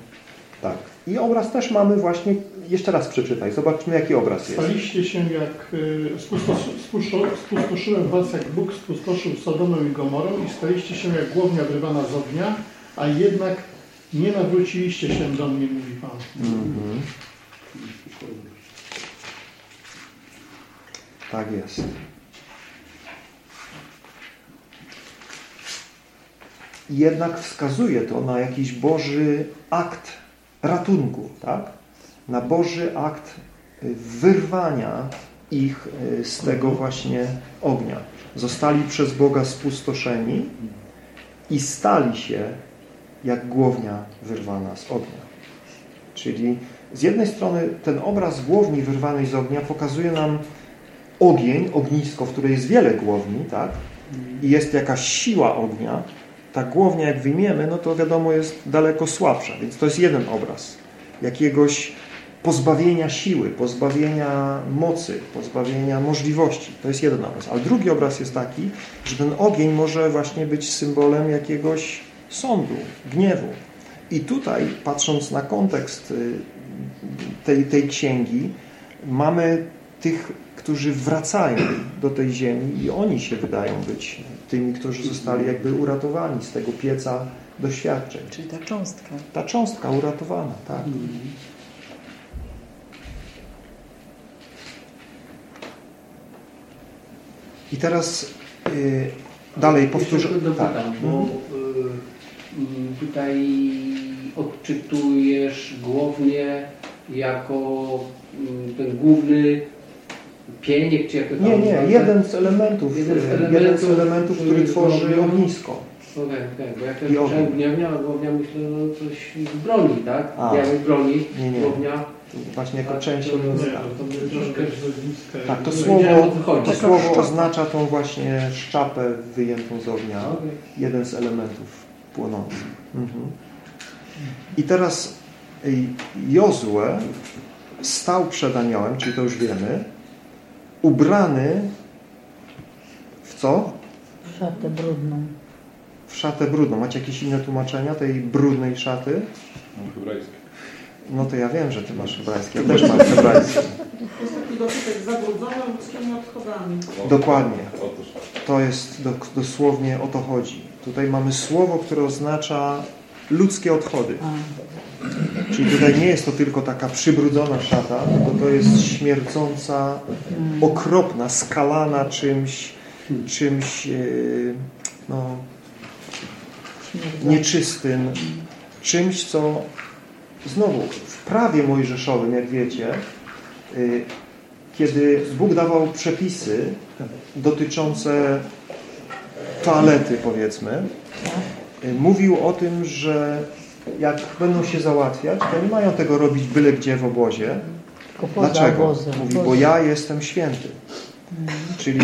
Tak. I obraz też mamy właśnie, jeszcze raz przeczytaj, zobaczmy jaki obraz jest. Staliście się jak, y, spustoszyłem was jak Bóg spustoszył Sodomę i Gomorę i staliście się jak głownia wyrwana z ognia, a jednak nie nawróciliście się do mnie, mówi Pan. Mhm. Tak jest. Jednak wskazuje to na jakiś Boży akt ratunku, tak? na Boży akt wyrwania ich e, z tego właśnie ognia. Zostali przez Boga spustoszeni i stali się jak głownia wyrwana z ognia. Czyli z jednej strony ten obraz głowni wyrwanej z ognia pokazuje nam ogień, ognisko, w której jest wiele głowni, tak? I jest jakaś siła ognia, ta głownia jak wyjmiemy, no to wiadomo jest daleko słabsza. Więc to jest jeden obraz. Jakiegoś pozbawienia siły, pozbawienia mocy, pozbawienia możliwości. To jest jeden obraz. Ale drugi obraz jest taki, że ten ogień może właśnie być symbolem jakiegoś sądu, gniewu. I tutaj, patrząc na kontekst y, tej, tej księgi, mamy tych, którzy wracają do tej ziemi i oni się wydają być tymi, którzy zostali jakby uratowani z tego pieca doświadczeń. Czyli ta cząstka. Ta cząstka uratowana, tak. I teraz y, dalej powtórzę. Tak, bo mhm. y, tutaj odczytujesz głównie jako y, ten główny pielnik, czy jak to Nie, nie, jeden z elementów, jeden z elementów, jeden z elementów który tworzy ognisko. Okej, okay, okay, bo jak ten słyszałem gniewnia, głownia myślę, no coś z broni, tak? A. Białej broni, nie, nie. głownia. Właśnie jako część ogniska. Tak, to słowo, to słowo oznacza tą właśnie szczapę wyjętą z ognia. Jeden z elementów płonących. Mhm. I teraz Jozue stał przed aniołem, czyli to już wiemy, ubrany w co? W szatę brudną. W szatę brudną. Macie jakieś inne tłumaczenia tej brudnej szaty? Mam hebrajskie. No to ja wiem, że ty masz hebrajskie. Ja też mam hebrajskie. To jest taki dotytek zabrudzony ludzkimi odchodami. Dokładnie. To jest do, dosłownie o to chodzi. Tutaj mamy słowo, które oznacza ludzkie odchody. Czyli tutaj nie jest to tylko taka przybrudzona szata, tylko to jest śmierdząca, okropna, skalana czymś, czymś e, no, nieczystym, czymś, co znowu w prawie mojżeszowym, jak wiecie, y, kiedy Bóg dawał przepisy dotyczące toalety, powiedzmy, y, mówił o tym, że jak będą się załatwiać, to nie mają tego robić byle gdzie w obozie. Dlaczego? Mówi, bo ja jestem święty. Czyli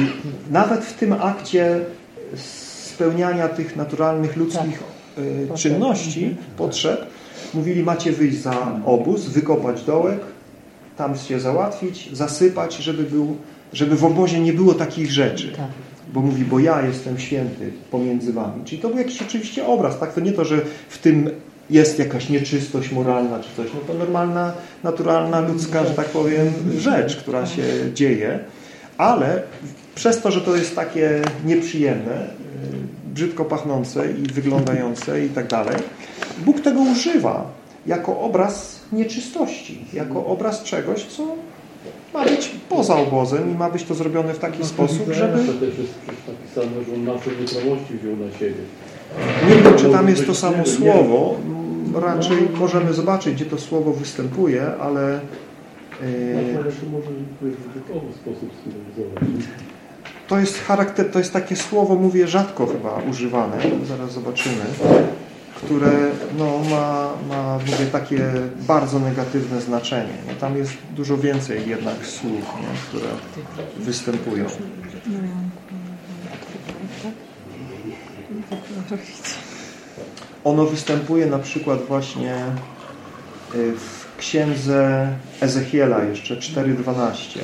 nawet w tym akcie spełniania tych naturalnych ludzkich y, Potrzeb. czynności, potrzeb, mówili macie wyjść za obóz, wykopać dołek, tam się załatwić, zasypać, żeby, był, żeby w obozie nie było takich rzeczy. Tak. Bo mówi, bo ja jestem święty pomiędzy wami. Czyli to był jakiś oczywiście obraz, tak? To nie to, że w tym jest jakaś nieczystość moralna czy coś. No to normalna, naturalna, ludzka, że tak powiem, rzecz, która się dzieje. Ale przez to, że to jest takie nieprzyjemne, y, brzydko pachnące i wyglądające i tak dalej, Bóg tego używa jako obraz nieczystości, jako obraz czegoś, co ma być poza obozem i ma być to zrobione w taki sposób, żeby... To też jest napisane, że on nasze nieprawości wziął na siebie. Nie wiem, czy tam jest to samo słowo. Raczej możemy zobaczyć, gdzie to słowo występuje, ale sposób symbolizować. to jest charakter, to jest takie słowo, mówię, rzadko chyba używane, zaraz zobaczymy, które no, ma, ma mówię, takie bardzo negatywne znaczenie. No, tam jest dużo więcej jednak słów, nie, które występują. Ono występuje na przykład właśnie y, w księdze Ezechiela jeszcze 4.12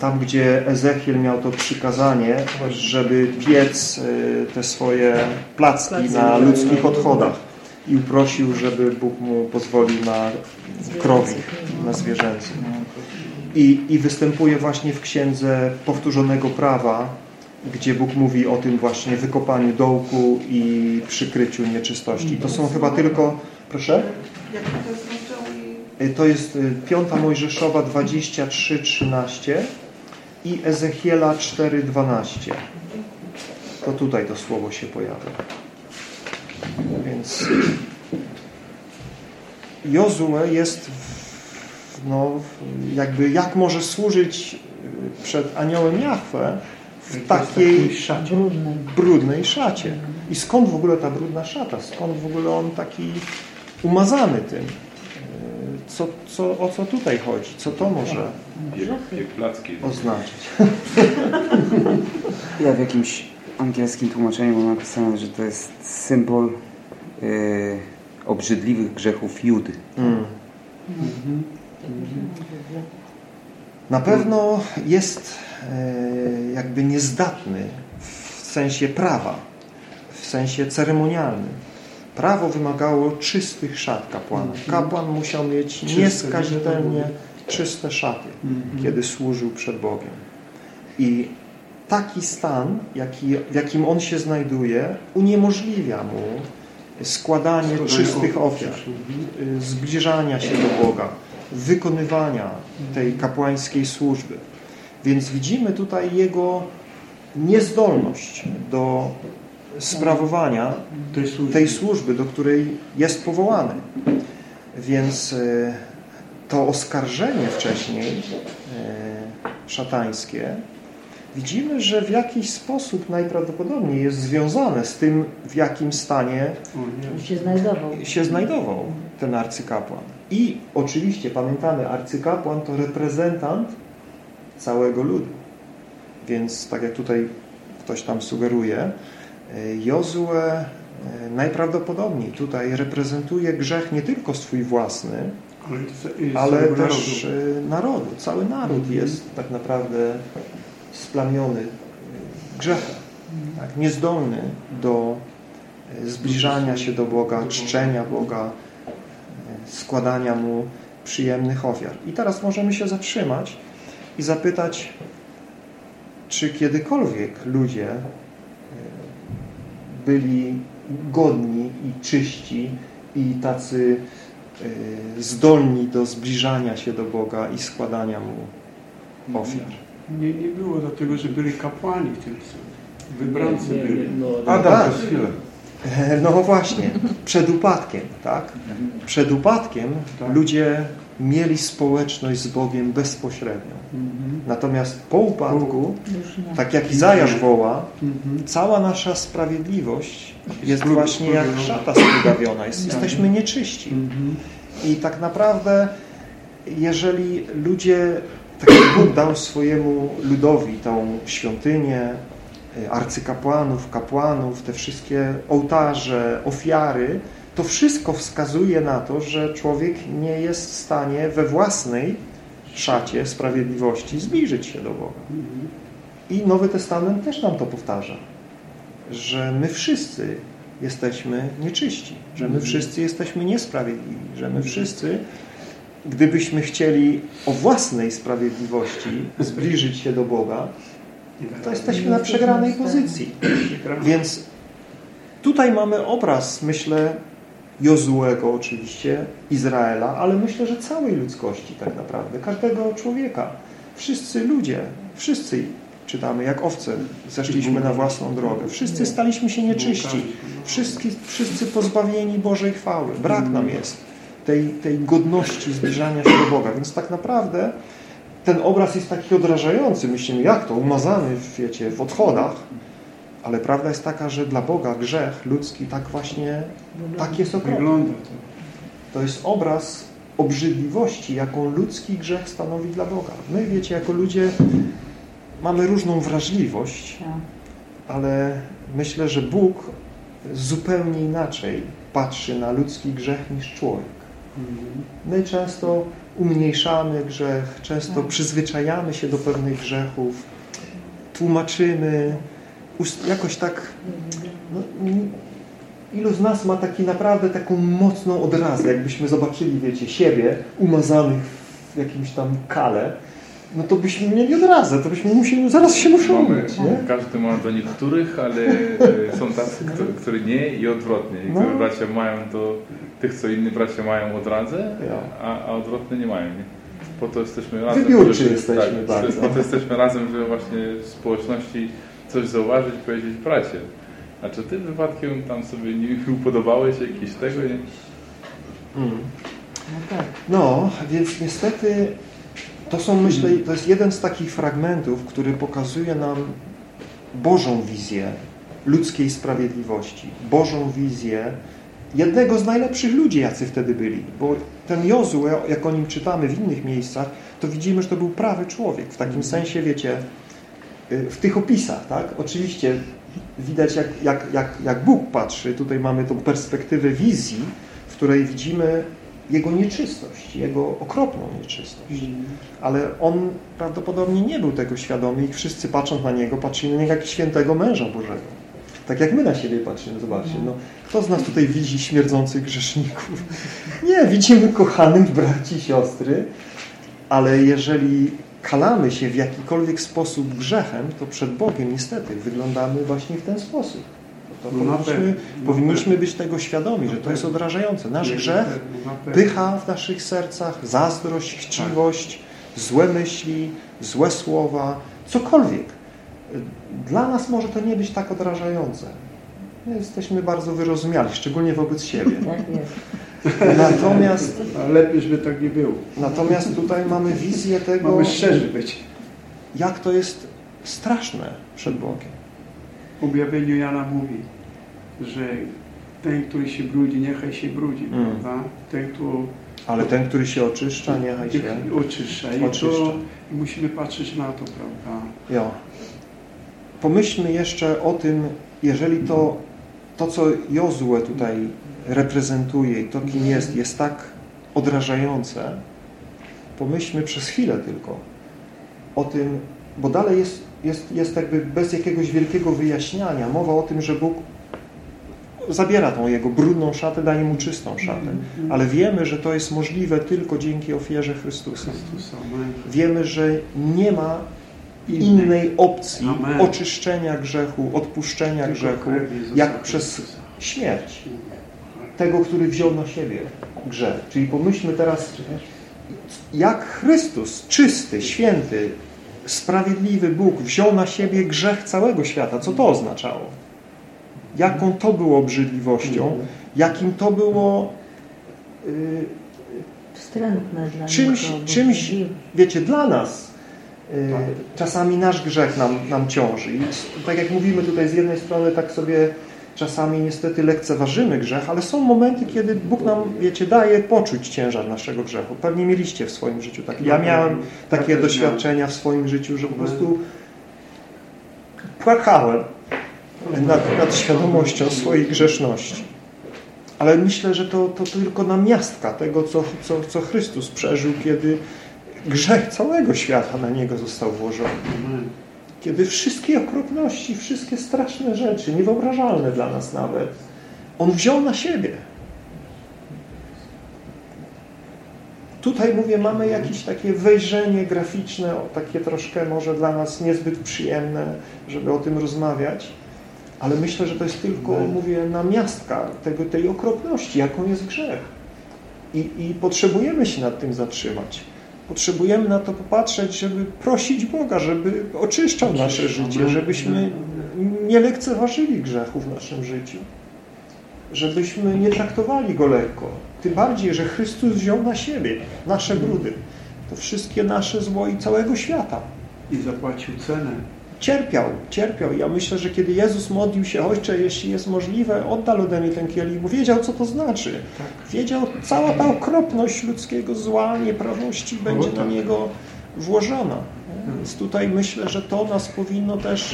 tam, gdzie Ezechiel miał to przykazanie, żeby piec y, te swoje placki na ludzkich odchodach i uprosił, żeby Bóg mu pozwolił na krowich, na zwierzęcych. I, I występuje właśnie w Księdze Powtórzonego Prawa, gdzie Bóg mówi o tym właśnie wykopaniu dołku i przykryciu nieczystości. To są chyba tylko... Proszę? To jest y, y, piąta Mojżeszowa 23, 13 i Ezechiela 4:12. To tutaj to słowo się pojawia. Więc Jozue jest w, no, jakby jak może służyć y, przed aniołem Jahwe w takiej Brudnej. brudnej szacie. I skąd w ogóle ta brudna szata? Skąd w ogóle on taki umazany tym? Co, co, o co tutaj chodzi? Co to może oznaczyć? Ja w jakimś angielskim tłumaczeniu mam napisane, że to jest symbol y, obrzydliwych grzechów Judy. Mm. Na pewno jest e, jakby niezdatny w sensie prawa, w sensie ceremonialnym. Prawo wymagało czystych szat kapłana. Kapłan musiał mieć nieskazitelnie czyste szaty, kiedy służył przed Bogiem. I taki stan, jaki, w jakim on się znajduje, uniemożliwia mu składanie czystych ofiar, zbliżania się do Boga, wykonywania tej kapłańskiej służby. Więc widzimy tutaj jego niezdolność do sprawowania tej służby, do której jest powołany. Więc y, to oskarżenie wcześniej y, szatańskie widzimy, że w jakiś sposób najprawdopodobniej jest związane z tym, w jakim stanie się znajdował. się znajdował ten arcykapłan. I oczywiście pamiętamy, arcykapłan to reprezentant całego ludu. Więc tak jak tutaj ktoś tam sugeruje, Jozue y, najprawdopodobniej tutaj reprezentuje grzech nie tylko swój własny, Ale, też narodu. y, narodu. Cały naród Mhm. jest tak naprawdę splamiony grzechem. Tak? Niezdolny do zbliżania się do Boga, czczenia Boga, składania Mu przyjemnych ofiar. I teraz możemy się zatrzymać i zapytać, czy kiedykolwiek ludzie byli godni i czyści i tacy y, zdolni do zbliżania się do Boga i składania Mu ofiar. Nie, nie było dlatego, że byli kapłani w tym Wybrańcy Nie, nie, byli. no, Adam tak. przez chwilę. No właśnie, przed upadkiem, tak? Przed upadkiem Tak. ludzie mieli społeczność z Bogiem bezpośrednią. Mhm. Natomiast po upadku, tak jak Izajasz woła, Mhm. cała nasza sprawiedliwość jest właśnie jak szata splugawiona. Jest, jesteśmy nieczyści. Mhm. I tak naprawdę, jeżeli ludzie, tak jak Bóg dał swojemu ludowi tą świątynię, y, arcykapłanów, kapłanów, te wszystkie ołtarze, ofiary, to wszystko wskazuje na to, że człowiek nie jest w stanie we własnej szacie sprawiedliwości zbliżyć się do Boga. I Nowy Testament też nam to powtarza, że my wszyscy jesteśmy nieczyści, że my wszyscy jesteśmy niesprawiedliwi, że my wszyscy, gdybyśmy chcieli o własnej sprawiedliwości zbliżyć się do Boga, to jesteśmy na przegranej pozycji. Więc tutaj mamy obraz, myślę, Jozułego oczywiście, Izraela, ale myślę, że całej ludzkości tak naprawdę, każdego człowieka. Wszyscy ludzie, wszyscy czytamy, jak owce zeszliśmy na własną drogę. Wszyscy staliśmy się nieczyści. Wszyscy, wszyscy pozbawieni Bożej chwały. Brak nam jest tej, tej godności zbliżania się do Boga. Więc tak naprawdę ten obraz jest taki odrażający. Myślimy, jak to? Umazany, wiecie, w odchodach. Ale prawda jest taka, że dla Boga grzech ludzki tak właśnie, tak jest okropny. Wygląda to. To jest obraz obrzydliwości, jaką ludzki grzech stanowi dla Boga. My, wiecie, jako ludzie mamy różną wrażliwość, Tak. ale myślę, że Bóg zupełnie inaczej patrzy na ludzki grzech niż człowiek. Mhm. My często umniejszamy grzech, często Tak. przyzwyczajamy się do pewnych grzechów, tłumaczymy, jakoś tak... No, ilu z nas ma taki naprawdę taką mocną odrazę, jakbyśmy zobaczyli, wiecie, siebie umazanych w jakimś tam kale, no to byśmy mieli odrazę, to byśmy musieli, zaraz się muszą Mamy, umyć, nie? każdy ma do niektórych, ale e, są tacy, którzy, którzy nie i odwrotnie. Niektórzy No. bracia mają to, tych co inni bracia mają odrazę, a, a odwrotnie nie mają. Nie? Po to jesteśmy razem. Wybiórczy jesteśmy tak, bardzo. Po to jesteśmy razem, żeby właśnie w społeczności coś zauważyć, powiedzieć bracie. A czy ty wypadkiem tam sobie nie upodobałeś jakiś tego? Nie? Mm. No tak. No, więc niestety to są, myślę, to jest jeden z takich fragmentów, który pokazuje nam Bożą wizję ludzkiej sprawiedliwości, Bożą wizję jednego z najlepszych ludzi, jacy wtedy byli. Bo ten Jozue, jak o nim czytamy w innych miejscach, to widzimy, że to był prawy człowiek. W takim sensie, wiecie, w tych opisach, tak? Oczywiście widać, jak, jak, jak, jak Bóg patrzy. Tutaj mamy tą perspektywę wizji, w której widzimy jego nieczystość, jego okropną nieczystość. Ale on prawdopodobnie nie był tego świadomy i wszyscy patrząc na niego, patrzyli na niego jak świętego męża Bożego. Tak jak my na siebie patrzymy, zobaczcie. No, kto z nas tutaj widzi śmierdzących grzeszników? Nie, widzimy kochanych braci i siostry, ale jeżeli kalamy się w jakikolwiek sposób grzechem, to przed Bogiem niestety wyglądamy właśnie w ten sposób. To No powinniśmy, powinniśmy być tego świadomi, że to jest odrażające. Nasz grzech pewno. pycha w naszych sercach, zazdrość, chciwość, złe myśli, złe słowa, cokolwiek. Dla nas może to nie być tak odrażające. My jesteśmy bardzo wyrozumiali, szczególnie wobec siebie. Tak jest. Natomiast, A lepiej, żeby tak nie było. natomiast tutaj mamy wizję tego, Mamy szczerzy być. jak to jest straszne przed Bogiem. W objawieniu Jana mówi, że ten, który się brudzi, niechaj się brudzi, Mm. prawda? Ten, kto Ale ten, który się oczyszcza, niechaj się... oczyszcza. I Oczyszcza. to i musimy patrzeć na to, prawda? Jo. Pomyślmy jeszcze o tym, jeżeli to, to co Jozue tutaj reprezentuje i to, kim jest, jest tak odrażające, pomyślmy przez chwilę tylko o tym, bo dalej jest, jest, jest jakby bez jakiegoś wielkiego wyjaśniania. Mowa o tym, że Bóg zabiera tą jego brudną szatę, daje mu czystą szatę. Ale wiemy, że to jest możliwe tylko dzięki ofierze Chrystusa. Wiemy, że nie ma innej. opcji oczyszczenia grzechu, odpuszczenia grzechu, jak przez śmierć tego, który wziął na siebie grzech. Czyli pomyślmy teraz, jak Chrystus, czysty, święty, sprawiedliwy Bóg wziął na siebie grzech całego świata. Co to oznaczało? Jaką to było obrzydliwością? Jakim to było y, Wstrętne dla czymś, czymś, wiecie, dla nas y, czasami nasz grzech nam, nam ciąży. I tak jak mówimy tutaj z jednej strony, tak sobie czasami niestety lekceważymy grzech, ale są momenty, kiedy Bóg nam, wiecie, daje poczuć ciężar naszego grzechu. Pewnie mieliście w swoim życiu takie. Ja miałem takie doświadczenia w swoim życiu, że po prostu płakałem nad, nad świadomością swojej grzeszności. Ale myślę, że to, to tylko namiastka tego, co, co, co Chrystus przeżył, kiedy grzech całego świata na Niego został włożony. Kiedy wszystkie okropności, wszystkie straszne rzeczy, niewyobrażalne dla nas nawet, On wziął na siebie. Tutaj mówię, mamy jakieś takie wejrzenie graficzne, takie troszkę może dla nas niezbyt przyjemne, żeby o tym rozmawiać, ale myślę, że to jest tylko, mówię, namiastka tego, tej okropności, jaką jest grzech. I, I potrzebujemy się nad tym zatrzymać. Potrzebujemy na to popatrzeć, żeby prosić Boga, żeby oczyszczał nasze życie, żebyśmy nie lekceważyli grzechu w naszym życiu. Żebyśmy nie traktowali go lekko. Tym bardziej, że Chrystus wziął na siebie nasze brudy. To wszystkie nasze zło i całego świata. I zapłacił cenę. Cierpiał, cierpiał. Ja myślę, że kiedy Jezus modlił się, Ojcze, jeśli jest możliwe, oddal ode mnie ten kielich, bo wiedział, co to znaczy. Wiedział, cała ta okropność ludzkiego zła, nieprawości będzie na Niego włożona. Więc tutaj myślę, że to nas powinno też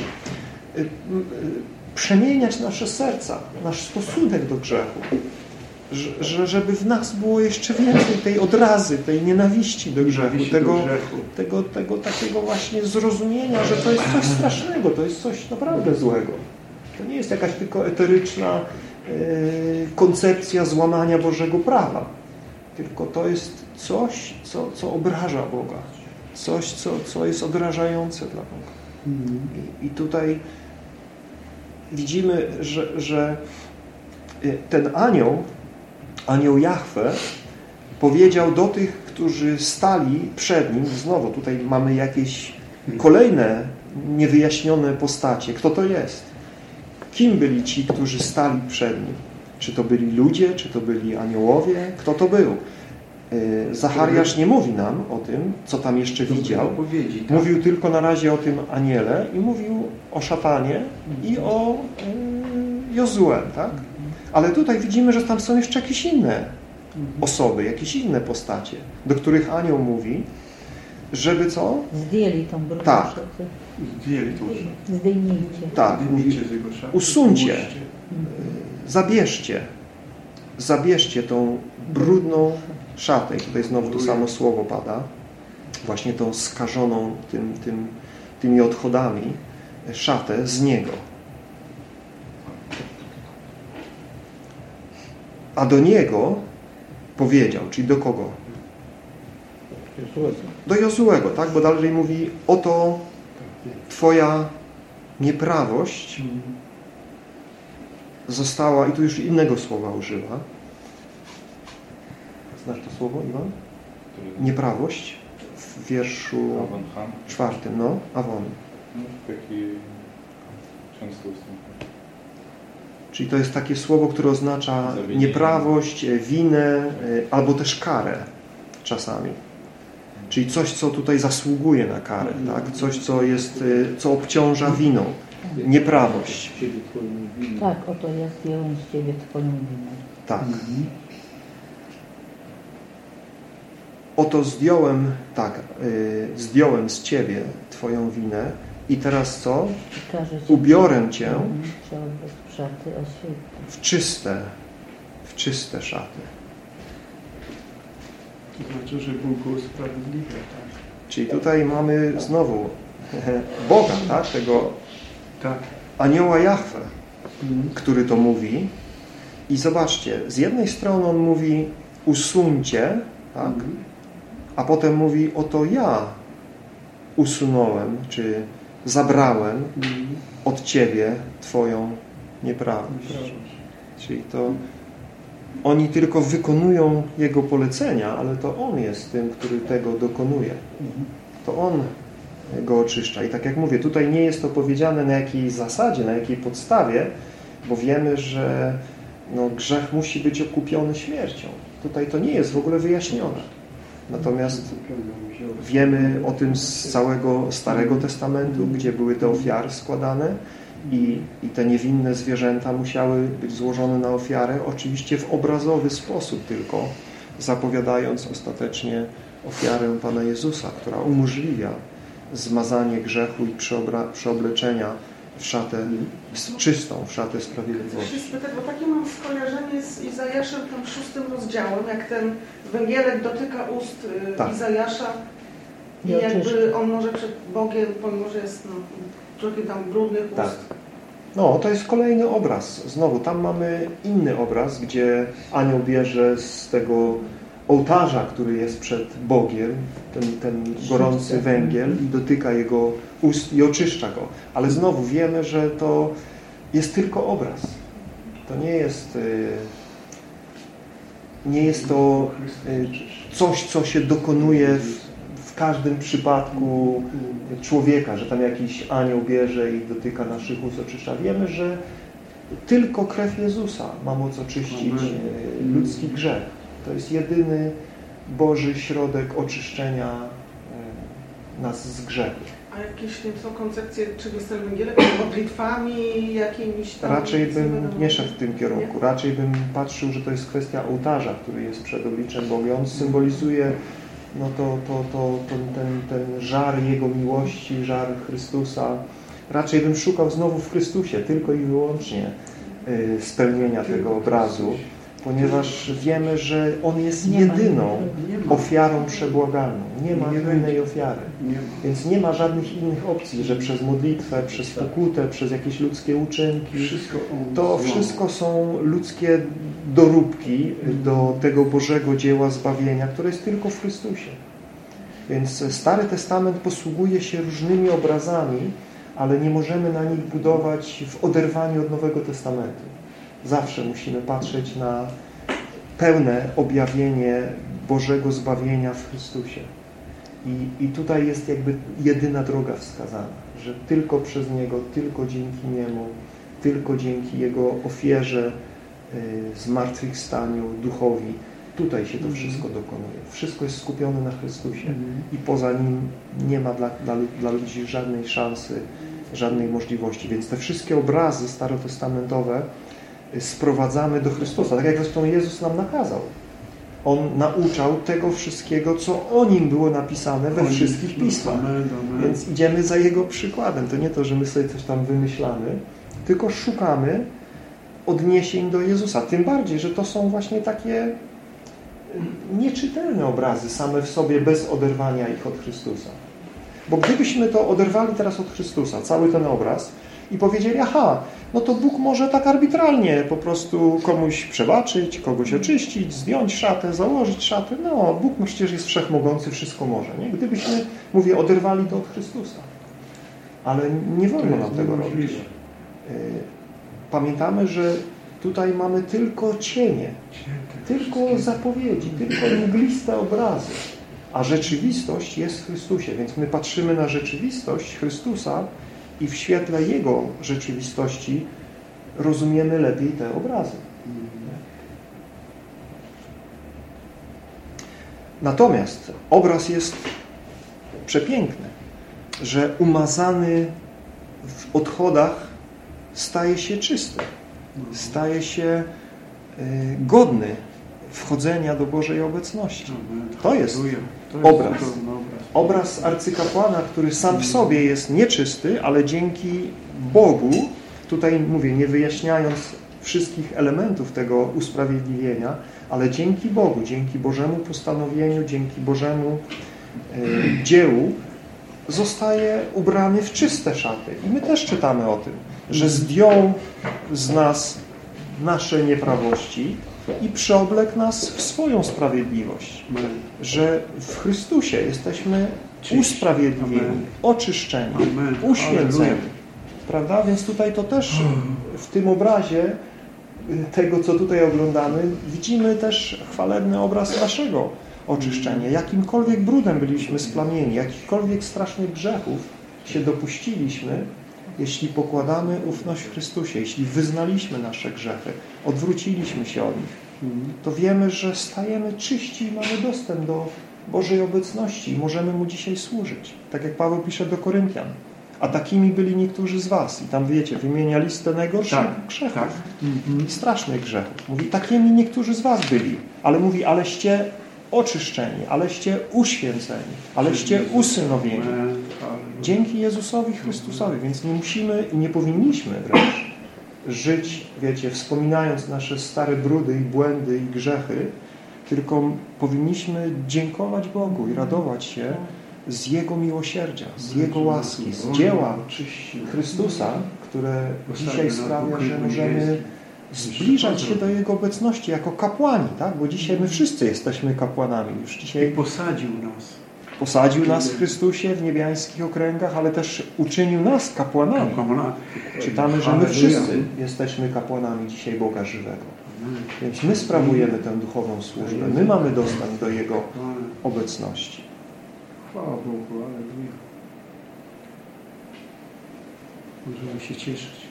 y, y, przemieniać nasze serca, nasz stosunek do grzechu. Że, że- żeby w nas było jeszcze więcej tej odrazy, tej nienawiści do grzechu, tego, tego, tego takiego właśnie zrozumienia, że to jest coś strasznego, to jest coś naprawdę złego. To nie jest jakaś tylko eteryczna e, koncepcja złamania Bożego prawa, tylko to jest coś, co, co obraża Boga, coś, co, co jest odrażające dla Boga. I, i tutaj widzimy, że, że y, ten anioł, anioł Jahwe, powiedział do tych, którzy stali przed nim, znowu tutaj mamy jakieś kolejne niewyjaśnione postacie. Kto to jest? Kim byli ci, którzy stali przed nim? Czy to byli ludzie, czy to byli aniołowie? Kto to był? Y, Zachariasz nie mówi nam o tym, co tam jeszcze widział. Tak? Mówił tylko na razie o tym aniele i mówił o szatanie i o y, Jozue, tak? Ale tutaj widzimy, że tam są jeszcze jakieś inne osoby, jakieś inne postacie, do których anioł mówi, żeby co? Zdjęli tą brudną Tak. szatę. Zdjęli to już. Zdejmijcie. Tak, Zdejmijcie z jego szafy. usuńcie, zabierzcie, zabierzcie tą brudną szatę. I tutaj znowu to samo słowo pada. Właśnie tą skażoną tym, tym, tymi odchodami szatę z niego. A do niego powiedział, czyli do kogo? Do Jozułego, tak? Bo dalej mówi, oto Twoja nieprawość została, i tu już innego słowa używa. Znasz to słowo, Iwan? Nieprawość w wierszu Avon czwartym, no, Awon. No, taki często. Czyli to jest takie słowo, które oznacza nieprawość, e, winę e, albo też karę czasami. Czyli coś, co tutaj zasługuje na karę, tak? Coś, co jest, e, co obciąża winą. Nieprawość. Tak, oto ja zdjąłem z Ciebie Twoją winę. Tak. Oto zdjąłem, tak, zdjąłem z Ciebie Twoją winę i teraz co? Ubiorę Cię w czyste, w czyste szaty. To znaczy, że Bóg go usprawiedliwia, tak? Czyli tutaj mamy znowu Boga, tak? Tego Tak. anioła Jahwe, Mhm. który to mówi. I zobaczcie, z jednej strony on mówi usuńcie, tak? Mhm. a potem mówi oto ja usunąłem, czy zabrałem Mhm. od Ciebie Twoją nieprawność. Czyli to oni tylko wykonują Jego polecenia, ale to On jest tym, który tego dokonuje. Mhm. To On go oczyszcza. I tak jak mówię, tutaj nie jest to powiedziane na jakiej zasadzie, na jakiej podstawie, bo wiemy, że no, grzech musi być okupiony śmiercią. Tutaj to nie jest w ogóle wyjaśnione. Natomiast wiemy o tym z całego Starego Testamentu, gdzie były te ofiary składane i, i te niewinne zwierzęta musiały być złożone na ofiarę, oczywiście w obrazowy sposób tylko, zapowiadając ostatecznie ofiarę Pana Jezusa, która umożliwia zmazanie grzechu i przeobleczenia w szatę s- czystą, w szatę Chcę sprawiedliwości. spytać, bo takie mam skojarzenie z Izajaszem, tym szóstym rozdziałem, jak ten węgielek dotyka ust y, Tak. Izajasza i oczyszcza. jakby on może przed Bogiem, pomimo że jest no, trochę tam brudnych ust, Tak. No, to jest kolejny obraz. Znowu, tam mamy inny obraz, gdzie anioł bierze z tego ołtarza, który jest przed Bogiem, ten, ten gorący węgiel i dotyka jego ust i oczyszcza go. Ale znowu wiemy, że to jest tylko obraz. To nie jest, y, nie jest to y, coś, co się dokonuje w, w każdym przypadku człowieka, że tam jakiś anioł bierze i dotyka naszych ust, oczyszcza. Wiemy, że tylko krew Jezusa ma moc oczyścić e, ludzki grzech. To jest jedyny Boży środek oczyszczenia e, nas z grzechu. a jakieś nie są koncepcje, czym jest węgielek, modlitwami jakimiś tam... Raczej bym nie szedł w tym kierunku. Raczej bym patrzył, że to jest kwestia ołtarza, który jest przed obliczem Boga. On symbolizuje no to, to, to, to ten, ten żar Jego miłości, żar Chrystusa. Raczej bym szukał znowu w Chrystusie, tylko i wyłącznie y, spełnienia tego obrazu, ponieważ wiemy, że On jest jedyną ofiarą przebłagalną. Nie ma innej ofiary. Więc nie ma żadnych innych opcji, że przez modlitwę, przez pokutę, przez jakieś ludzkie uczynki, to wszystko są ludzkie doróbki do tego Bożego dzieła zbawienia, które jest tylko w Chrystusie. Więc Stary Testament posługuje się różnymi obrazami, ale nie możemy na nich budować w oderwaniu od Nowego Testamentu. Zawsze musimy patrzeć na pełne objawienie Bożego zbawienia w Chrystusie. I, I tutaj jest jakby jedyna droga wskazana, że tylko przez Niego, tylko dzięki Niemu, tylko dzięki Jego ofierze, y, zmartwychwstaniu, duchowi, tutaj się to wszystko dokonuje. Wszystko jest skupione na Chrystusie i poza Nim nie ma dla, dla, dla ludzi żadnej szansy, żadnej możliwości. Więc te wszystkie obrazy starotestamentowe sprowadzamy do Chrystusa, tak jak zresztą Jezus nam nakazał. On nauczał tego wszystkiego, co o Nim było napisane we wszystkich pismach. Więc idziemy za Jego przykładem. To nie to, że my sobie coś tam wymyślamy, tylko szukamy odniesień do Jezusa. Tym bardziej, że to są właśnie takie nieczytelne obrazy same w sobie, bez oderwania ich od Chrystusa. Bo gdybyśmy to oderwali teraz od Chrystusa, cały ten obraz i powiedzieli, aha, no to Bóg może tak arbitralnie po prostu komuś przebaczyć, kogoś oczyścić, zdjąć szatę, założyć szatę. No, Bóg przecież jest wszechmogący, wszystko może. Nie? Gdybyśmy, mówię, oderwali to od Chrystusa. Ale nie wolno nam tego robić. Y, Pamiętamy, że tutaj mamy tylko cienie, tylko zapowiedzi, tylko mgliste obrazy, a rzeczywistość jest w Chrystusie, więc my patrzymy na rzeczywistość Chrystusa i w świetle Jego rzeczywistości rozumiemy lepiej te obrazy. Natomiast obraz jest przepiękny, że umazany w odchodach staje się czysty, staje się y, godny wchodzenia do Bożej obecności. To jest obraz. obraz. Arcykapłana, który sam w sobie jest nieczysty, ale dzięki Bogu, tutaj mówię, nie wyjaśniając wszystkich elementów tego usprawiedliwienia, ale dzięki Bogu, dzięki Bożemu postanowieniu, dzięki Bożemu e, dziełu zostaje ubrany w czyste szaty. I my też czytamy o tym, że zdjął z nas nasze nieprawości i przeoblekł nas w swoją sprawiedliwość. Że w Chrystusie jesteśmy usprawiedliwieni, oczyszczeni, uświęceni. Prawda? Więc tutaj to też w tym obrazie y, tego, co tutaj oglądamy, widzimy też chwalebny obraz naszego oczyszczenia. Jakimkolwiek brudem byliśmy splamieni, jakichkolwiek strasznych grzechów się dopuściliśmy, jeśli pokładamy ufność w Chrystusie, jeśli wyznaliśmy nasze grzechy, odwróciliśmy się od nich, to wiemy, że stajemy czyści i mamy dostęp do Bożej obecności i możemy Mu dzisiaj służyć. Tak jak Paweł pisze do Koryntian. A takimi byli niektórzy z was. I tam wiecie, wymienia listę najgorszych Tak, grzechów tak. i strasznych grzechów. Mówi, takimi niektórzy z was byli. Ale mówi, aleście oczyszczeni, aleście uświęceni, aleście usynowieni. Dzięki Jezusowi Chrystusowi. Więc nie musimy i nie powinniśmy wręcz żyć, wiecie, wspominając nasze stare brudy i błędy i grzechy, tylko powinniśmy dziękować Bogu i radować się z Jego miłosierdzia, z Jego łaski, z dzieła Chrystusa, które dzisiaj sprawia, że możemy zbliżać się do Jego obecności jako kapłani, tak? Bo dzisiaj my wszyscy jesteśmy kapłanami. Już dzisiaj posadził nas. Posadził nas w Chrystusie w niebiańskich okręgach, ale też uczynił nas kapłanami. Kapłana. Czytamy, że my wszyscy jesteśmy kapłanami dzisiaj Boga żywego. Więc my sprawujemy tę duchową służbę. My mamy dostęp do Jego obecności. Chwała Bogu, aleluja. Możemy się cieszyć.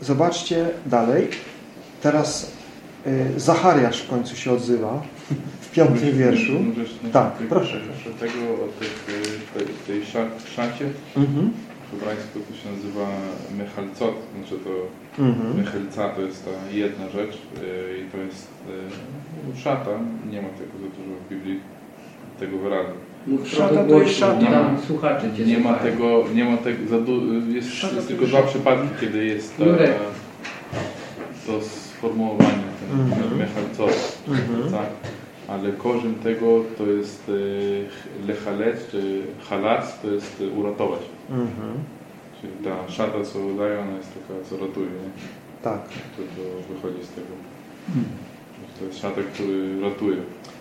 Zobaczcie dalej. Teraz y, Zachariasz w końcu się odzywa piątym wierszu. Tak, tego- proszę. proszę tego o tych, y, tej, tej sza- szacie. Mhm. W hebrajsku to się nazywa mechalcot, znaczy to Mhm. mechalca to jest ta jedna rzecz y, i to jest y, szata. Nie ma tego za dużo w Biblii, tego wyrazu. Mów Szata to jest szata. tam słuchacze cię Nie ma tego, nie ma tego, za du- jest, jest tylko dwa przypadki, kiedy jest ta, to sformułowanie, ten Mhm. mechalcot, Mhm. tak? Ale korzeń tego to jest e, lechalec, czy halac, to jest e, uratować. Mhm. Czyli ta szata, co daje, ona jest taka, co ratuje. Nie? Tak, To, to wychodzi z tego. To jest szata, który ratuje.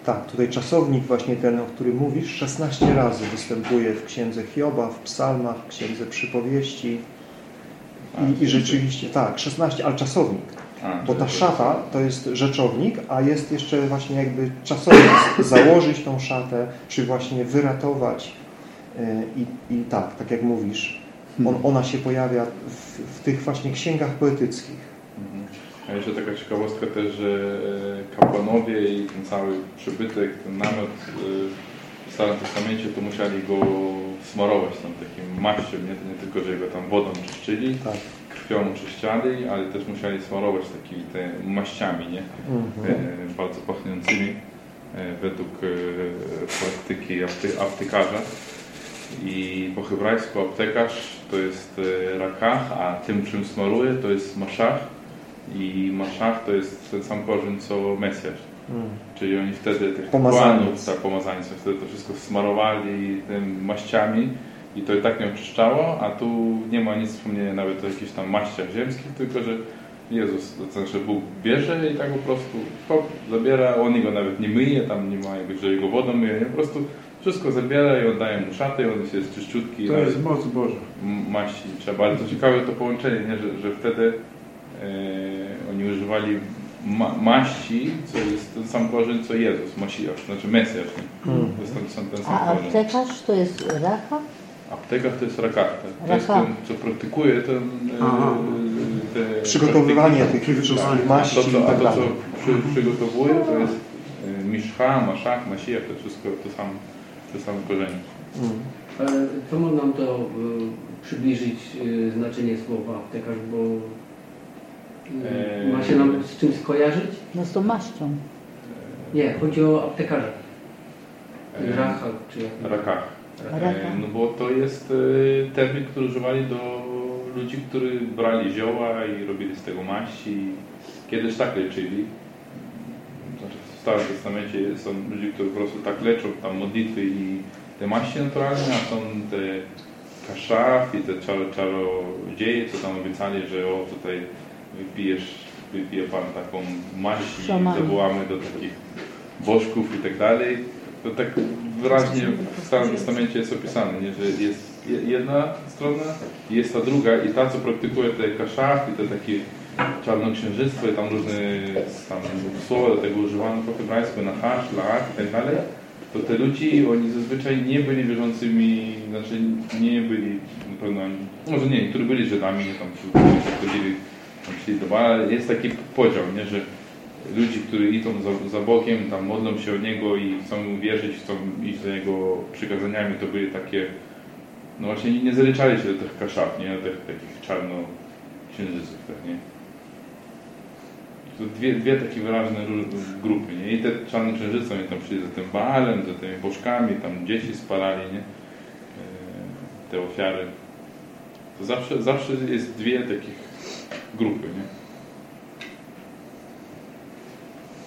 tak. Tutaj czasownik właśnie ten, o którym mówisz, 16 razy występuje w księdze Hioba, w psalmach, w księdze przypowieści. I, I rzeczywiście, tak, 16, ale czasownik. Bo ta szata to jest rzeczownik, a jest jeszcze właśnie jakby czasownik założyć tą szatę, czy właśnie wyratować. Yy, I, i tak, tak jak mówisz, on, ona się pojawia w, w tych właśnie księgach poetyckich. Mhm. A jeszcze taka ciekawostka też, że e, kapłanowie i ten cały przybytek, ten namiot e, w Starym Testamencie, to musieli go smarować tam takim maścią, nie? Nie tylko, że go tam wodą czyszczyli, Tak. Krwią czyszczali, ale też musieli smarować takimi te maściami, nie? Mhm. E, bardzo pachnącymi e, według e, praktyki apty, aptekarza. I po hebrajsku aptekarz to jest e, rakach, a tym czym smaruje to jest maszach. I maszach to jest ten sam korzeń co Mesjasz. Mm. Czyli oni wtedy tych Pomazaniec. kapłanów, tak, pomazaniec, wtedy to wszystko smarowali tym maściami i to i tak nie oczyszczało, a tu nie ma nic wspomnienia nawet o jakichś tam maściach ziemskich, tylko że Jezus, to znaczy Bóg bierze i tak po prostu hop, zabiera, on go nawet nie myje, tam nie ma jakby, że jego wodą myje, nie? po prostu wszystko zabiera i oddaje mu szatę i on jest czyściutki. To jest moc Boża. maści trzeba. Ale to ciekawe to połączenie, nie? Że, że wtedy e, oni używali ma, maści, co jest ten sam korzeń co Jezus, Masiasz, znaczy Mesjasz. Nie? Mhm. To jest ten, sam- ten sam A aptekarz to jest racha? Apteka to jest rakachta. To jest ten, co praktykuje ten, e, te Przygotowywanie tych wszystkich maści A to, co, a tak to, co przy, przygotowuje, to jest e, miszcha, maszach, masija, to wszystko to sam, te same korzenie. Mm. Ale co ma nam to przybliżyć znaczenie słowa aptekarz, bo ma się nam z czymś skojarzyć? No z tą maścią. Nie, chodzi o aptekarza. E, Racha, czy jak Rakach. Raka. E, No bo to jest e, termin, który używali do ludzi, którzy brali zioła i robili z tego maści. Kiedyś tak leczyli. Starym Testamencie są ludzie, którzy po prostu tak leczą tam modlitwy i te maści naturalne, a są te kaszaf i te czaro, czarodzieje, co tam obiecali, że o tutaj wypijesz, wypije Pan taką maść i zawołamy do takich bożków i tak dalej. To tak wyraźnie w Starym Testamencie jest opisane, nie? że jest je- jedna strona i jest ta druga i ta, co praktykuje te kaszaf i te takie czarnoksiężystwo i tam różne tam słowa do tego używano po hebrajsku, nachash, laach i tak dalej, to te ludzi, oni zazwyczaj nie byli wierzącymi, znaczy nie byli na pewno, może nie, niektórzy byli Żydami, nie tam chodzili, tam szli do ale jest taki podział, nie, że ludzi, którzy idą za, za Bogiem, tam modlą się o Niego i chcą wierzyć, chcą iść za Jego przykazaniami, to były takie, no właśnie nie zaliczali się do tych kaszaf, nie, do tych takich czarnoksiężyców, tak, nie. To dwie, dwie takie wyraźne grupy, nie? I te czarne księżyce, oni tam szli za tym Baalem, za tymi bożkami, tam dzieci spalali, nie? E, Te ofiary. To zawsze, zawsze jest dwie takich grupy, nie?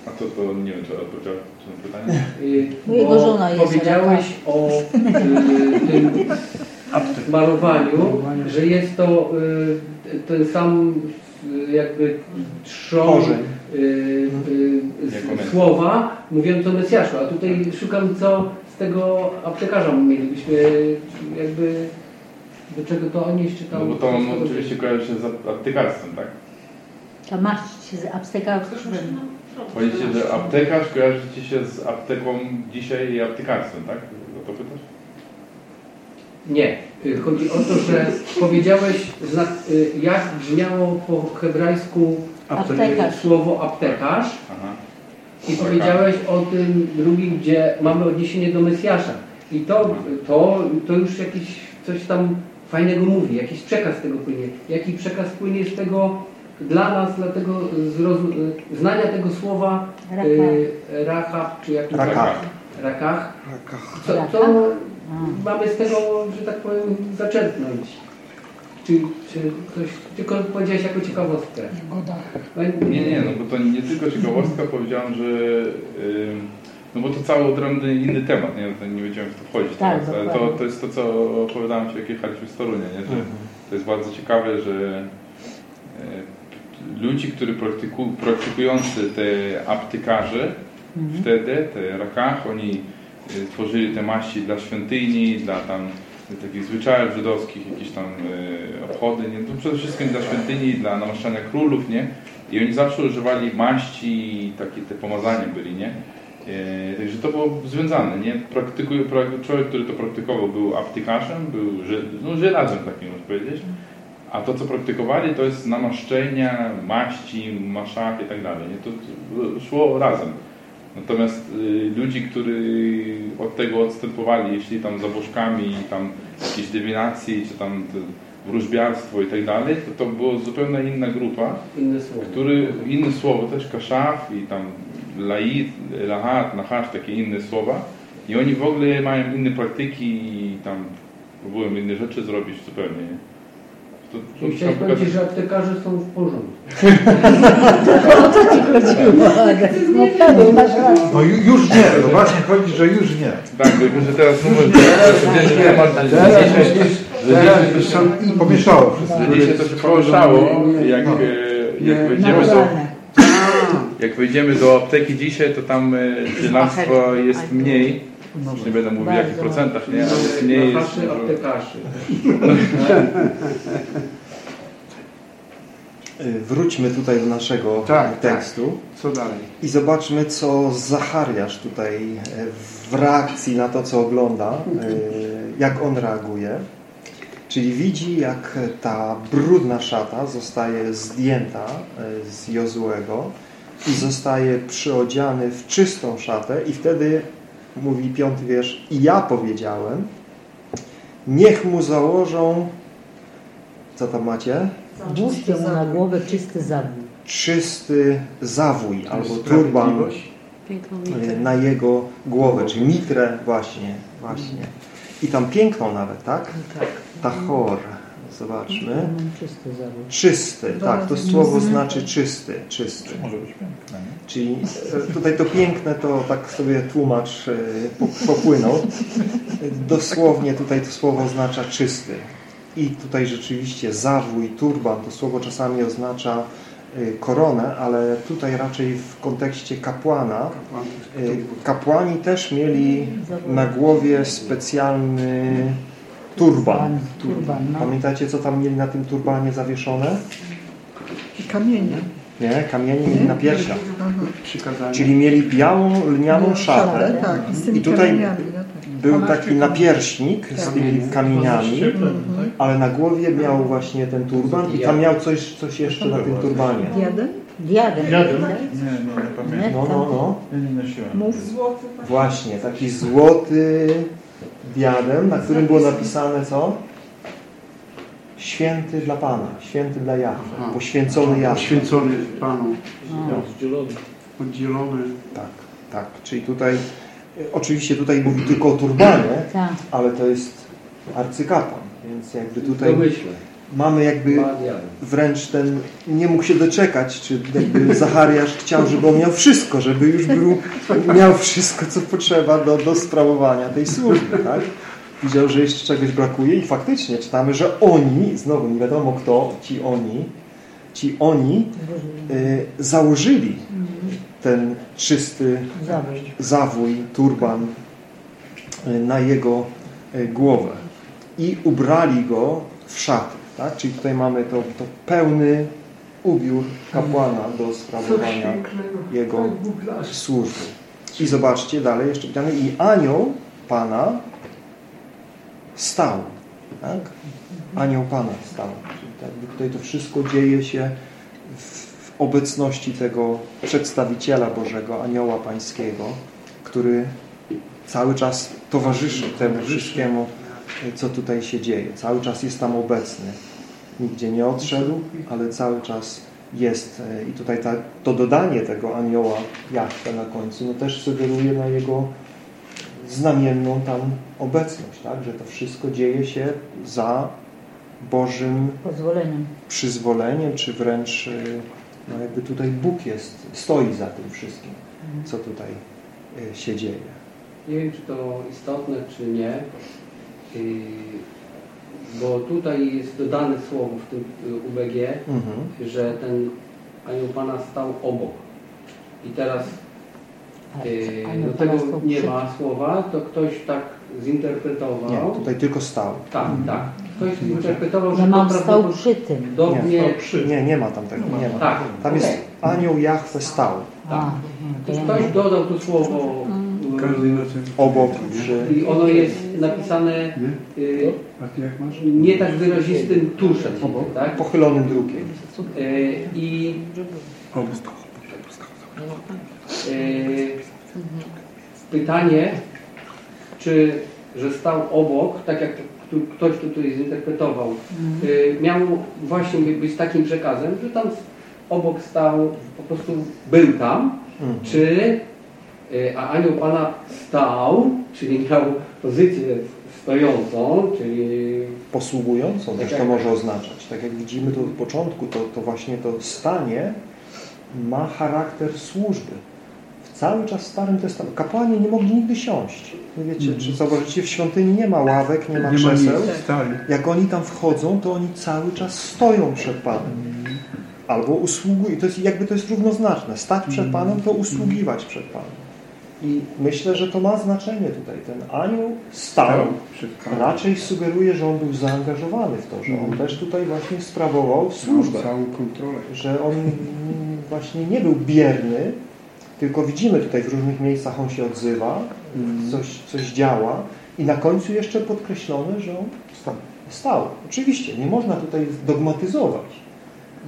A to, to nie wiem, czy odpowiedział na pytanie? Y, Mojego bo żona jest Powiedziałeś o y, tym malowaniu, że jest to y, ten sam y, jakby trzon y, y, słowa mówiąc o Mesjaszu. A tutaj szukam co z tego aptekarza mielibyśmy jakby do czego to odnieść, czy tam... No bo to on oczywiście kojarzy się z ap- aptekarstwem, tak? Ta maść się z apteka Powiedzcie, że aptekarz kojarzy Ci się z apteką dzisiaj i aptekarstwem, tak? O to pytasz? Nie. Y, Chodzi o to, że powiedziałeś, y, jak brzmiało po hebrajsku Aptekarz. słowo aptekarz Aha. i powiedziałeś o tym drugim, gdzie mamy odniesienie do Mesjasza. I to, to, to już jakiś coś tam fajnego mówi, jakiś przekaz z tego płynie. Jaki przekaz płynie z tego dla nas, dla tego znania tego słowa Rakach. y, Rachab, czy jak to Rakach. Rakach. Rakach. Co, Rakach? co A. mamy z tego, że tak powiem, zaczerpnąć? Czy, czy ktoś, tylko powiedziałeś jako ciekawostkę? No, Nie, nie, no bo to nie tylko ciekawostka, powiedziałem, że no bo to cały odrębny inny temat, nie, to nie będziemy w to wchodzić Tak, teraz, ale to, to jest to, co opowiadałem Ci, jak jechaliśmy z Torunia, nie, że to jest bardzo ciekawe, że e, ludzi, którzy praktyku, praktykujący te aptekarze wtedy, te rakach, oni e, tworzyli te maści dla świątyni, dla tam takich zwyczajów żydowskich, jakieś tam e, obchody, nie? To przede wszystkim dla świątyni, dla namaszczania królów, nie? I oni zawsze używali maści, takie te pomazania byli, nie? E, Także to było związane, nie? Praktykuj, prak- człowiek, który to praktykował, był aptekarzem, był ży, no, żelazem takim, można powiedzieć. A to, co praktykowali, to jest namaszczenia, maści, maszach i tak dalej. To, szło razem. Natomiast y, ludzi, którzy od tego odstępowali, jeśli tam za bożkami, tam jakieś dywinacje, czy tam wróżbiarstwo i tak dalej, to to była zupełnie inna grupa, Inne słowo. który, inne słowo też kaszaf i tam lait, lahat, nahash, takie inne słowa i oni w ogóle mają inne praktyki i tam próbują inne rzeczy zrobić zupełnie. nie? To, to chciałeś powiedzieć, pokazać- że aptekarze są w porządku. O to ci chodziło. No pewnie, masz rację. No ju- już nie, to właśnie chodzi, że już nie. Tak, tylko że teraz no, pomieszało wszystko. że dzisiaj to się pomieszało, jak, No. e, jak Nie, wejdziemy do, jak wejdziemy do apteki dzisiaj, to tam e, żelastwo jest mniej, już nie będę mówił w jakich procentach, nie, ale mniej jest, aptekarzy. Y, Wróćmy tutaj do naszego Tak, tekstu Co dalej? i zobaczmy, co Zachariasz tutaj e, w reakcji na to, co ogląda, e, jak on reaguje. Czyli widzi, jak ta brudna szata zostaje zdjęta e, z Jozłego i zostaje przyodziany w czystą szatę i wtedy mówi piąty wiersz i ja powiedziałem niech mu założą co tam macie? Włóżcie mu na głowę czysty zawód. czysty zawój albo turban e, na jego głowę, czyli mitrę właśnie, właśnie. I tam piękną nawet, tak? Tak. Tahor, Zobaczmy. Czysty zawód. Czysty, tak, to słowo znaczy czysty, czysty. Może być piękne? Czyli e, tutaj to piękne to tak sobie tłumacz e, po- popłynął. Dosłownie tutaj to słowo oznacza czysty. I tutaj rzeczywiście zawój, turban, to słowo czasami oznacza e, koronę, ale tutaj raczej w kontekście kapłana. Kapłani też mieli na głowie specjalny turban. Turban, no. Pamiętacie, co tam mieli na tym turbanie zawieszone? Kamienie. Nie, kamienie mieli na piersiach. Przykazanie. Czyli mieli białą, lnianą szatę. Tak, i z tymi I tutaj. No tak. był taki napierśnik z tymi kamieniami, tak? ale na głowie miał właśnie ten turban i tam miał coś, coś jeszcze na tym turbanie. Diadem? Diadem. Diadem? Nie, nie, nie pamiętam. No, no, no. Ja nie nosiłem. Złoty. Właśnie, taki złoty diadem, na którym było napisane co? Święty dla Pana, święty dla Jahwe, poświęcony Jahwe. Poświęcony Panu, Rozdzielony. oddzielony. Tak, tak. Czyli tutaj, oczywiście tutaj mówi tylko o turbanie, Tak. ale to jest arcykapłan, więc jakby tutaj Domyślę. Mamy jakby wręcz ten, nie mógł się doczekać, czy jakby Zachariasz chciał, żeby on miał wszystko, żeby już był, miał wszystko, co potrzeba do, do sprawowania tej służby, tak? Widział, że jeszcze czegoś brakuje i faktycznie czytamy, że oni, znowu nie wiadomo kto, ci oni, ci oni y, założyli ten czysty zawój, turban y, na jego y, głowę i ubrali go w szaty. Tak? Czyli tutaj mamy to, to pełny ubiór kapłana do sprawowania jego służby. I zobaczcie dalej jeszcze czytamy i anioł Pana stał. Tak? Anioł Pana stał. Czyli tak tutaj to wszystko dzieje się w obecności tego przedstawiciela Bożego, anioła pańskiego, który cały czas towarzyszy temu wszystkiemu, co tutaj się dzieje. Cały czas jest tam obecny. Nigdzie nie odszedł, ale cały czas jest. I tutaj ta, to dodanie tego anioła Jachwę na końcu no też sugeruje na jego znamienną tam obecność, tak? że to wszystko dzieje się za Bożym Pozwoleniem. przyzwoleniem, czy wręcz y, no jakby tutaj Bóg jest, stoi za tym wszystkim, co tutaj y, się dzieje. Nie wiem, czy to istotne, czy nie, yy, bo tutaj jest dodane słowo w tym y, UBG, Mhm. że ten anioł Pana stał obok. I teraz yy, do tego nie ma słowa, to ktoś tak zinterpretował. Nie, tutaj tylko stał. Tak, tak. Ktoś zinterpretował, że mam stał przy tym. Dognie, Stał przy. Nie, nie ma tam tego. Nie ma. tak, Tam jest okej. anioł Jachwę stał A, To to ja Ktoś dodał to słowo obok przy... i ono jest napisane Nie? y, nie tak wyrazistym tuszem, tak? pochylonym drukiem. Y, I y, pytanie, czy że stał obok, tak jak tu, ktoś tutaj zinterpretował, y, miał właśnie być takim przekazem, że tam obok stał, po prostu był tam, Mhm. czy a anioł Pana stał, czyli miał pozycję stojącą, czyli Posługującą też to może oznaczać. Tak jak widzimy tu w początku, to, to właśnie to stanie ma charakter służby. W cały czas w Starym Testamencie. Kapłani nie mogli nigdy siąść. Nie wiecie, czy zauważycie, w świątyni nie ma ławek, nie ma Nie ma nic. krzeseł. Stali. Jak oni tam wchodzą, to oni cały czas stoją przed Panem. Albo usługują. To jest, jakby to jest równoznaczne. Stać przed Panem to usługiwać przed Panem. I myślę, że to ma znaczenie tutaj. Ten anioł stał, raczej sugeruje, że on był zaangażowany w to, że on Mhm. też tutaj właśnie sprawował służbę. Całą kontrolę. Że on właśnie nie był bierny, tylko widzimy tutaj w różnych miejscach on się odzywa, coś, coś działa i na końcu jeszcze podkreślone, że on. Stał. Oczywiście, nie można tutaj dogmatyzować,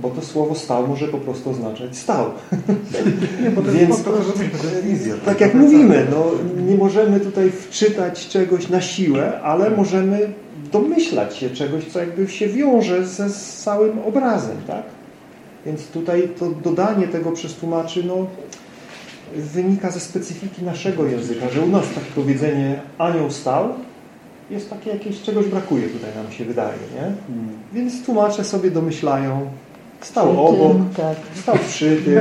bo to słowo stał może po prostu oznaczać stał. Nie, bo to Więc- jest po to, żeby mieć telewizję. Tak jak mówimy, no, nie możemy tutaj wczytać czegoś na siłę, ale możemy domyślać się czegoś, co jakby się wiąże ze z całym obrazem, tak? Więc tutaj to dodanie tego przez tłumaczy, no, wynika ze specyfiki naszego języka, że u nas takie powiedzenie anioł stał, jest takie jakieś, czegoś brakuje tutaj nam się wydaje, nie? Więc tłumacze sobie domyślają, stał obok, tak. stał przy tym,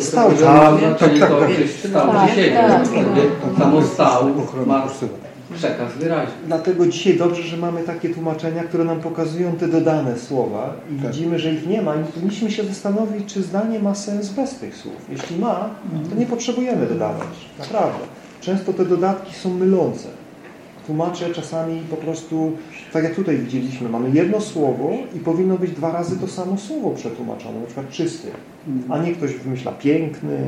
stał tam. Czyli to gdzieś stał Tak, gdzie siedział. tak. Samo stał ma przekaz wyraźny. Dlatego dzisiaj dobrze, że mamy takie tłumaczenia, które nam pokazują te dodane słowa i widzimy, że ich nie ma i powinniśmy się zastanowić, czy zdanie ma sens bez tych słów. Jeśli ma, to nie potrzebujemy dodawać. Naprawdę. Często te dodatki są mylące. Tłumacze czasami po prostu, tak jak tutaj widzieliśmy, mamy jedno słowo i powinno być dwa razy to samo słowo przetłumaczone, na przykład czysty. A nie ktoś wymyśla piękny,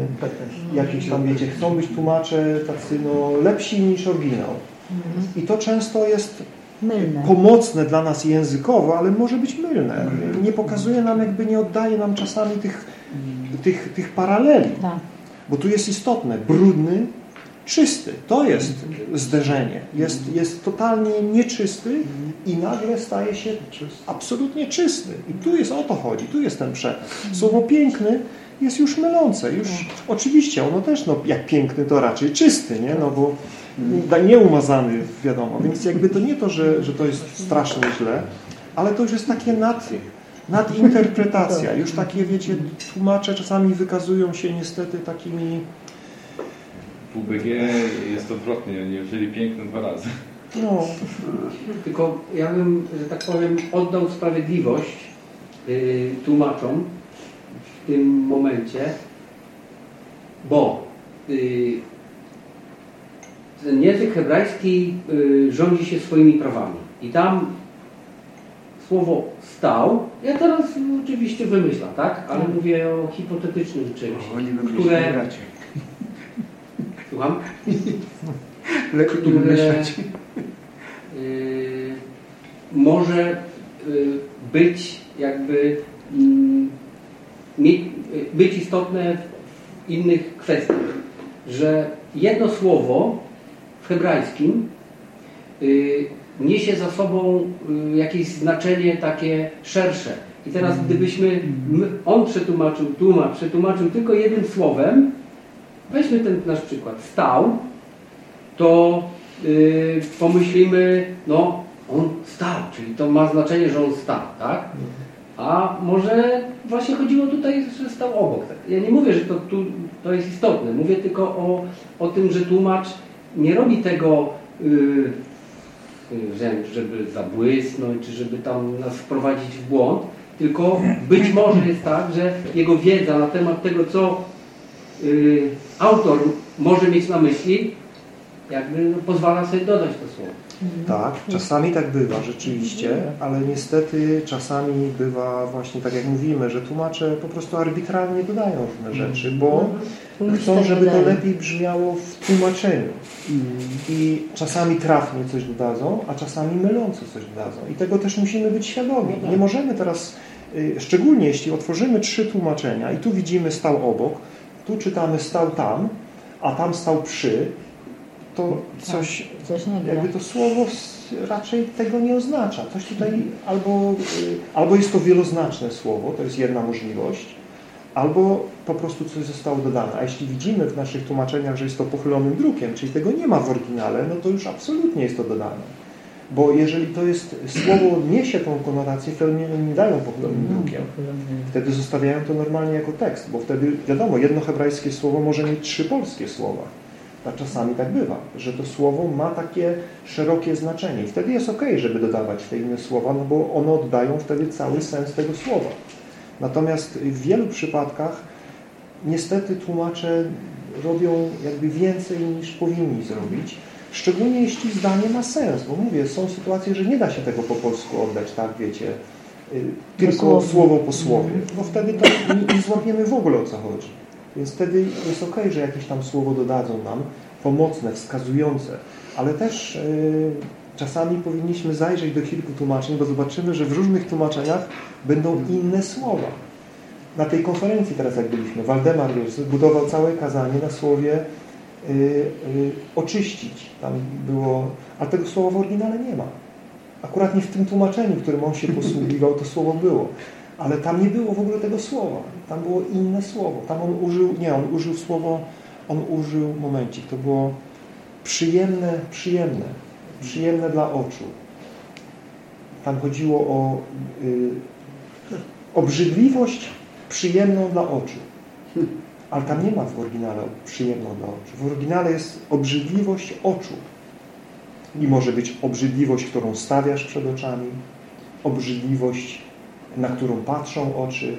jakieś tam, wiecie, chcą być tłumacze tacy no, lepsi niż oryginał. I to często jest Mylne. pomocne dla nas językowo, ale może być mylne. Nie pokazuje nam, jakby nie oddaje nam czasami tych, tych, tych paraleli. Tak. Bo tu jest istotne, brudny, czysty. To jest zderzenie. Jest, jest totalnie nieczysty i nagle staje się absolutnie czysty. I tu jest o to chodzi, tu jest ten przekaz. Słowo piękny jest już mylące. Już, oczywiście ono też, no, jak piękny, to raczej czysty, nie? No bo nieumazany, wiadomo. Więc jakby to nie to, że, że to jest strasznie źle, ale to już jest takie nad, nadinterpretacja. Już takie, wiecie, tłumacze czasami wykazują się niestety takimi UBG jest odwrotnie, nie wzięli piękne dwa razy. no, Tylko ja bym, że tak powiem, oddał sprawiedliwość yy, tłumaczom w tym momencie, bo yy, ten język hebrajski yy, rządzi się swoimi prawami. I tam słowo stał, ja teraz oczywiście wymyślam, tak? Ale mówię o hipotetycznym czymś, Oni które... Słucham? Nie które wymyślać. y, może y, być jakby mm, y, być istotne w innych kwestiach, że jedno słowo w hebrajskim niesie za sobą jakieś znaczenie takie szersze. I teraz gdybyśmy, my, on przetłumaczył, tłumacz przetłumaczył tylko jednym słowem, weźmy ten nasz przykład, stał, to y, pomyślimy, no on stał, czyli to ma znaczenie, że on stał, tak? A może właśnie chodziło tutaj, że stał obok. Tak? Ja nie mówię, że to, tu, to jest istotne, mówię tylko o, o tym, że tłumacz nie robi tego, y, y, że- żeby zabłysnąć, czy żeby tam nas wprowadzić w błąd, tylko być może jest tak, że jego wiedza na temat tego, co y, autor może mieć na myśli, jakby no, pozwala sobie dodać to słowo. Tak, czasami tak bywa rzeczywiście, ale niestety czasami bywa właśnie tak jak mówimy, że tłumacze po prostu arbitralnie dodają różne rzeczy, bo chcą, żeby to lepiej brzmiało w tłumaczeniu. I czasami trafnie coś dodadzą, a czasami myląco coś dodadzą. I tego też musimy być świadomi. Nie możemy teraz, y, szczególnie jeśli otworzymy trzy tłumaczenia i tu widzimy stał obok, tu czytamy stał tam, a tam stał przy, to coś Coś gra. jakby to słowo raczej tego nie oznacza. Coś tutaj albo, y, albo jest to wieloznaczne słowo, to jest jedna możliwość, albo po prostu coś zostało dodane. A jeśli widzimy w naszych tłumaczeniach, że jest to pochylonym drukiem, czyli tego nie ma w oryginale, no to już absolutnie jest to dodane. Bo jeżeli to jest słowo niesie tą konotację, to nie, nie dają pochylonym drukiem. Wtedy zostawiają to normalnie jako tekst, bo wtedy wiadomo, jedno hebrajskie słowo może mieć trzy polskie słowa. Tak czasami tak bywa, że to słowo ma takie szerokie znaczenie. I wtedy jest ok, żeby dodawać te inne słowa, no bo one oddają wtedy cały sens tego słowa. Natomiast w wielu przypadkach niestety tłumacze robią jakby więcej niż powinni zrobić. Szczególnie jeśli zdanie ma sens, bo mówię, są sytuacje, że nie da się tego po polsku oddać, tak wiecie, y, tylko słowo po słowie, bo wtedy to nie, nie złapiemy w ogóle o co chodzi. Więc wtedy jest ok, że jakieś tam słowo dodadzą nam, pomocne, wskazujące, ale też y, czasami powinniśmy zajrzeć do kilku tłumaczeń, bo zobaczymy, że w różnych tłumaczeniach będą inne słowa. Na tej konferencji teraz jak byliśmy, Waldemar wiesz, zbudował całe kazanie na słowie oczyścić. Tam było, a tego słowa w oryginale nie ma. Akurat nie w tym tłumaczeniu, którym on się posługiwał, to słowo było. Ale tam nie było w ogóle tego słowa. Tam było inne słowo. Tam on użył, nie, on użył słowo, on użył, momencik, to było przyjemne, przyjemne. przyjemne dla oczu. Tam chodziło o y, obrzydliwość przyjemną dla oczu. Ale tam nie ma w oryginale przyjemną dla oczu. W oryginale jest obrzydliwość oczu. I może być obrzydliwość, którą stawiasz przed oczami, obrzydliwość, na którą patrzą oczy.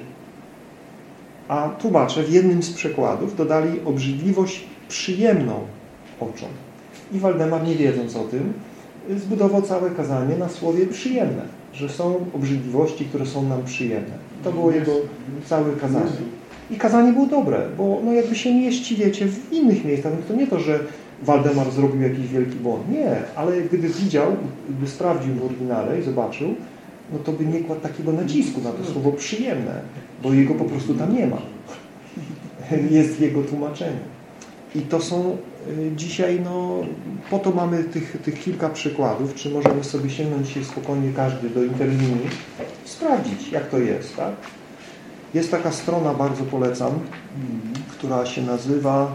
A tłumacze w jednym z przekładów dodali obrzydliwość przyjemną oczom. I Waldemar, nie wiedząc o tym, zbudował całe kazanie na słowie przyjemne, że są obrzydliwości, które są nam przyjemne. To było jego całe kazanie. I kazanie było dobre, bo no jakby się mieści, wiecie, w innych miejscach. To nie to, że Waldemar zrobił jakiś wielki błąd. Nie, ale gdyby widział, gdyby sprawdził w oryginale i zobaczył, no to by nie kładł takiego nacisku na to słowo przyjemne, bo jego po prostu tam nie ma. Jest jego tłumaczeniu. I to są y, dzisiaj, no, po to mamy tych, tych kilka przykładów, czy możemy sobie sięgnąć dzisiaj spokojnie każdy do interlinii, sprawdzić, jak to jest, tak? Jest taka strona, bardzo polecam, która się nazywa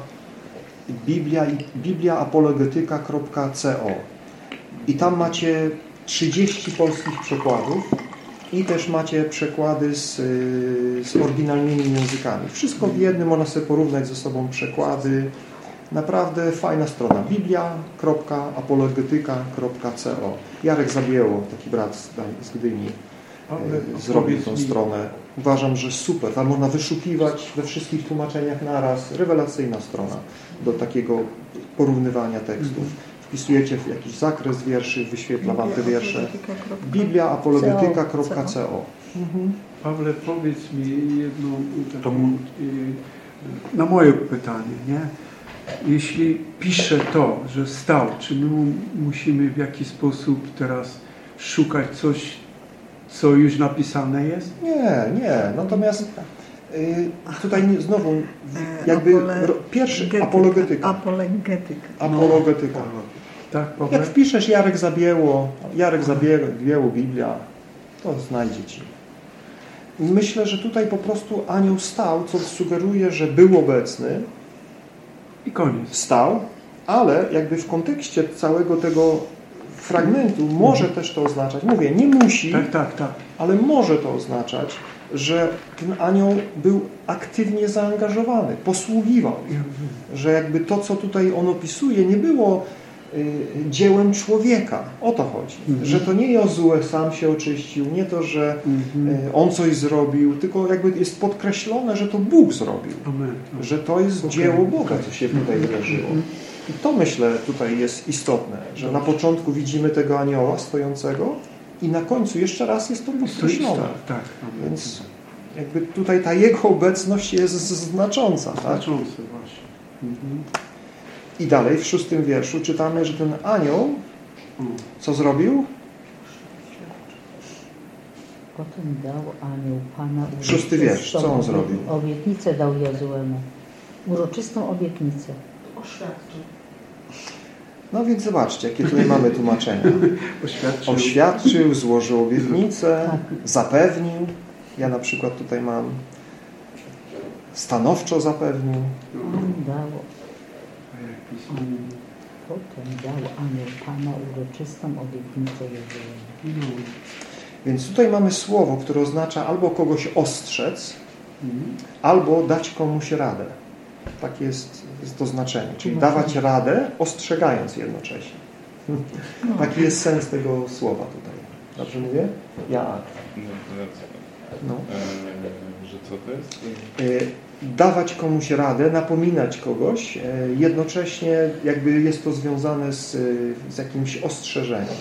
biblia, bibliaapologetyka.co i tam macie 30 polskich przekładów i też macie przekłady z, z oryginalnymi językami. Wszystko w jednym, można sobie porównać ze sobą przekłady. Naprawdę fajna strona. biblia.apologetyka.co Jarek Zabieło, taki brat z, Gdyni, zrobił tą stronę. Uważam, że super. Tam można wyszukiwać we wszystkich tłumaczeniach naraz. Rewelacyjna strona do takiego porównywania tekstów. Wpisujecie w jakiś zakres wierszy, wyświetla Wam te wiersze. bibliaapologetyka.co mhm. Pawle, powiedz mi jedno taką, na moje pytanie, nie? Jeśli pisze to, że stał, czy my musimy w jakiś sposób teraz szukać coś, co już napisane jest? Nie, nie. Natomiast y, tutaj znowu jakby pierwszy apologetyka. Apologetyka. Apologetyka. Tak, Jak wpiszesz Jarek Zabieło, Jarek Zabieło, Biblia, to znajdzie Ci. Myślę, że tutaj po prostu anioł stał, co sugeruje, że był obecny. I koniec. Stał, ale jakby w kontekście całego tego fragmentu może też to oznaczać, mówię, nie musi, tak, tak, tak. ale może to oznaczać, że ten anioł był aktywnie zaangażowany, posługiwał. Że jakby to, co tutaj on opisuje, nie było y, dziełem człowieka. O to chodzi. Mhm. Że to nie Jozue sam się oczyścił, nie to, że mhm. y, on coś zrobił, tylko jakby jest podkreślone, że to Bóg zrobił. Amen. Że to jest okay. dzieło Boga, co się tutaj wydarzyło. I to myślę tutaj jest istotne, że na początku widzimy tego anioła stojącego i na końcu jeszcze raz jest to podkreślone. Tak, tak. Więc jakby tutaj ta jego obecność jest znacząca. Tak? Znacząca właśnie. Mhm. I dalej w szóstym wierszu czytamy, że ten anioł co zrobił? Potem dał anioł Pana Szósty wiersz, co on zrobił? Obietnicę dał Jozuemu. Uroczystą obietnicę. Oświadczył. No więc zobaczcie, jakie tutaj mamy tłumaczenia. Oświadczył. Oświadczył, złożył obietnicę, zapewnił. Ja na przykład tutaj mam stanowczo zapewnił. On dał. Potem dał anioł Pana uroczystą obietnicę Jozuemu. Więc tutaj mamy słowo, które oznacza albo kogoś ostrzec, albo dać komuś radę. Takie jest, jest to znaczenie. Czyli dawać radę, ostrzegając jednocześnie. Taki jest sens tego słowa tutaj. Dobrze mówię? Ja. No. E, że co to jest? E, dawać komuś radę, napominać kogoś, e, jednocześnie jakby jest to związane z, z jakimś ostrzeżeniem.